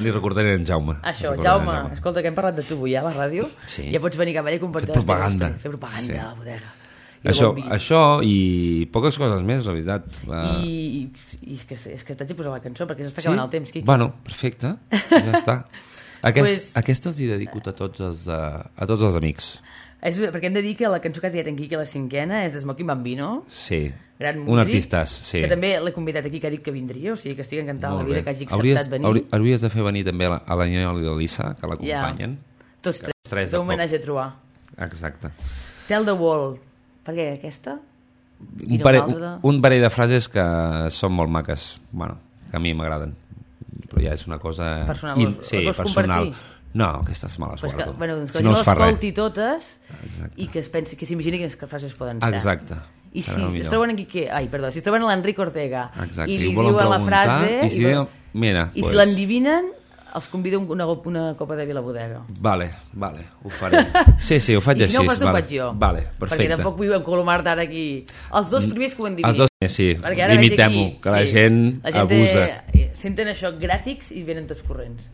li recordaré en Jaume. Això, en Jaume, escolta, que hem parlat de tu avui, eh, a la ràdio. Sí. Ja pots venir cap allà i compartir Fer propaganda. Fer propaganda Sí. a la bodega. Això, bon això i poques coses més, la veritat. Va. I, i, i és que, és que t'haig de posar la cançó perquè s'està acabant el temps, Quique. Bueno, perfecte, ja està. Aquest, Pues- Aquesta els hi dedico a tots els, uh, a tots els amics. És, perquè hem de dir que la cançó que ha triat en Quique, la cinquena, és de Smoking Bambino, Sí, gran músic. un artistàs, sí. Que també l'he convidat aquí, que ha dit que vindria, o sigui que estic encantada de la vida que hagi acceptat hauries, venir. hauri- hauries de fer venir també a la- a l'Anyol i l'Elisa, que l'acompanyen. Tots tres. tres de homenatge a trobar. Exacte. Tell the Wall. Per què aquesta? I Un no parell, de- un parell de frases que són molt maques, bueno, que a mi m'agraden. Però ja és una cosa... Personal, in- les- sí, les personal. compartir? No, aquestes me les Pues que, guardo. bueno, doncs que si no fa res. l'escolti totes Exacte. i que es pensi, que s'imagini quines frases poden ser. Exacte. I si el es millor. troben aquí que... Ai, perdó, si es troben l'Enric Ortega Exacte, i li diuen la frase... i si i, diuen, mira, i pues- si l'endivinen, els convido a una, una copa de vi a la bodega. Vale, vale, ho faré. Sí, sí, ho faig I si així. no ho fas tu, ho vale. faig jo. Vale, Perquè perfecte. tampoc vull encolomar-te ara aquí. Els dos primers que ho endivinin. Els dos, eh, sí, Perquè limitem-ho, que la gent la gent abusa. Té, senten això gràtics i venen tots corrents.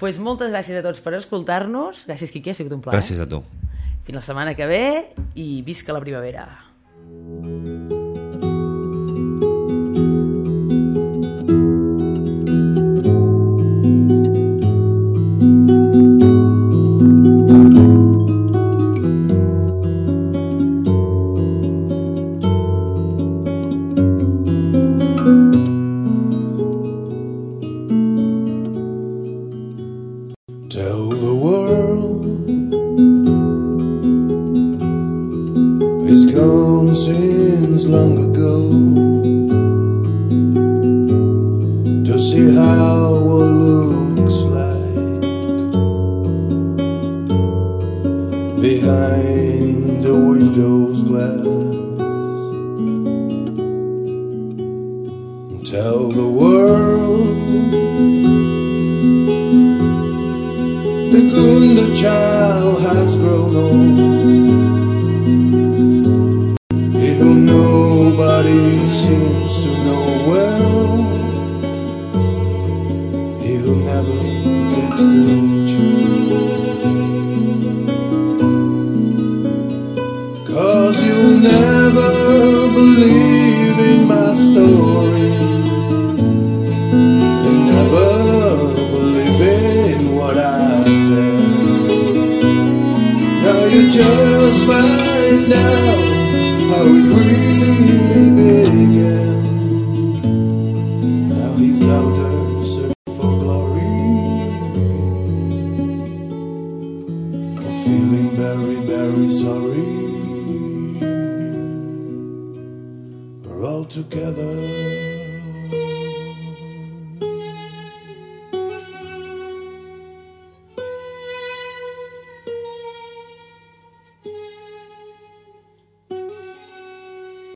pues moltes gràcies a tots per escoltar-nos. Gràcies, Quique, ha sigut un plaer. Gràcies a tu. Fins la setmana que ve i visca la primavera. Tell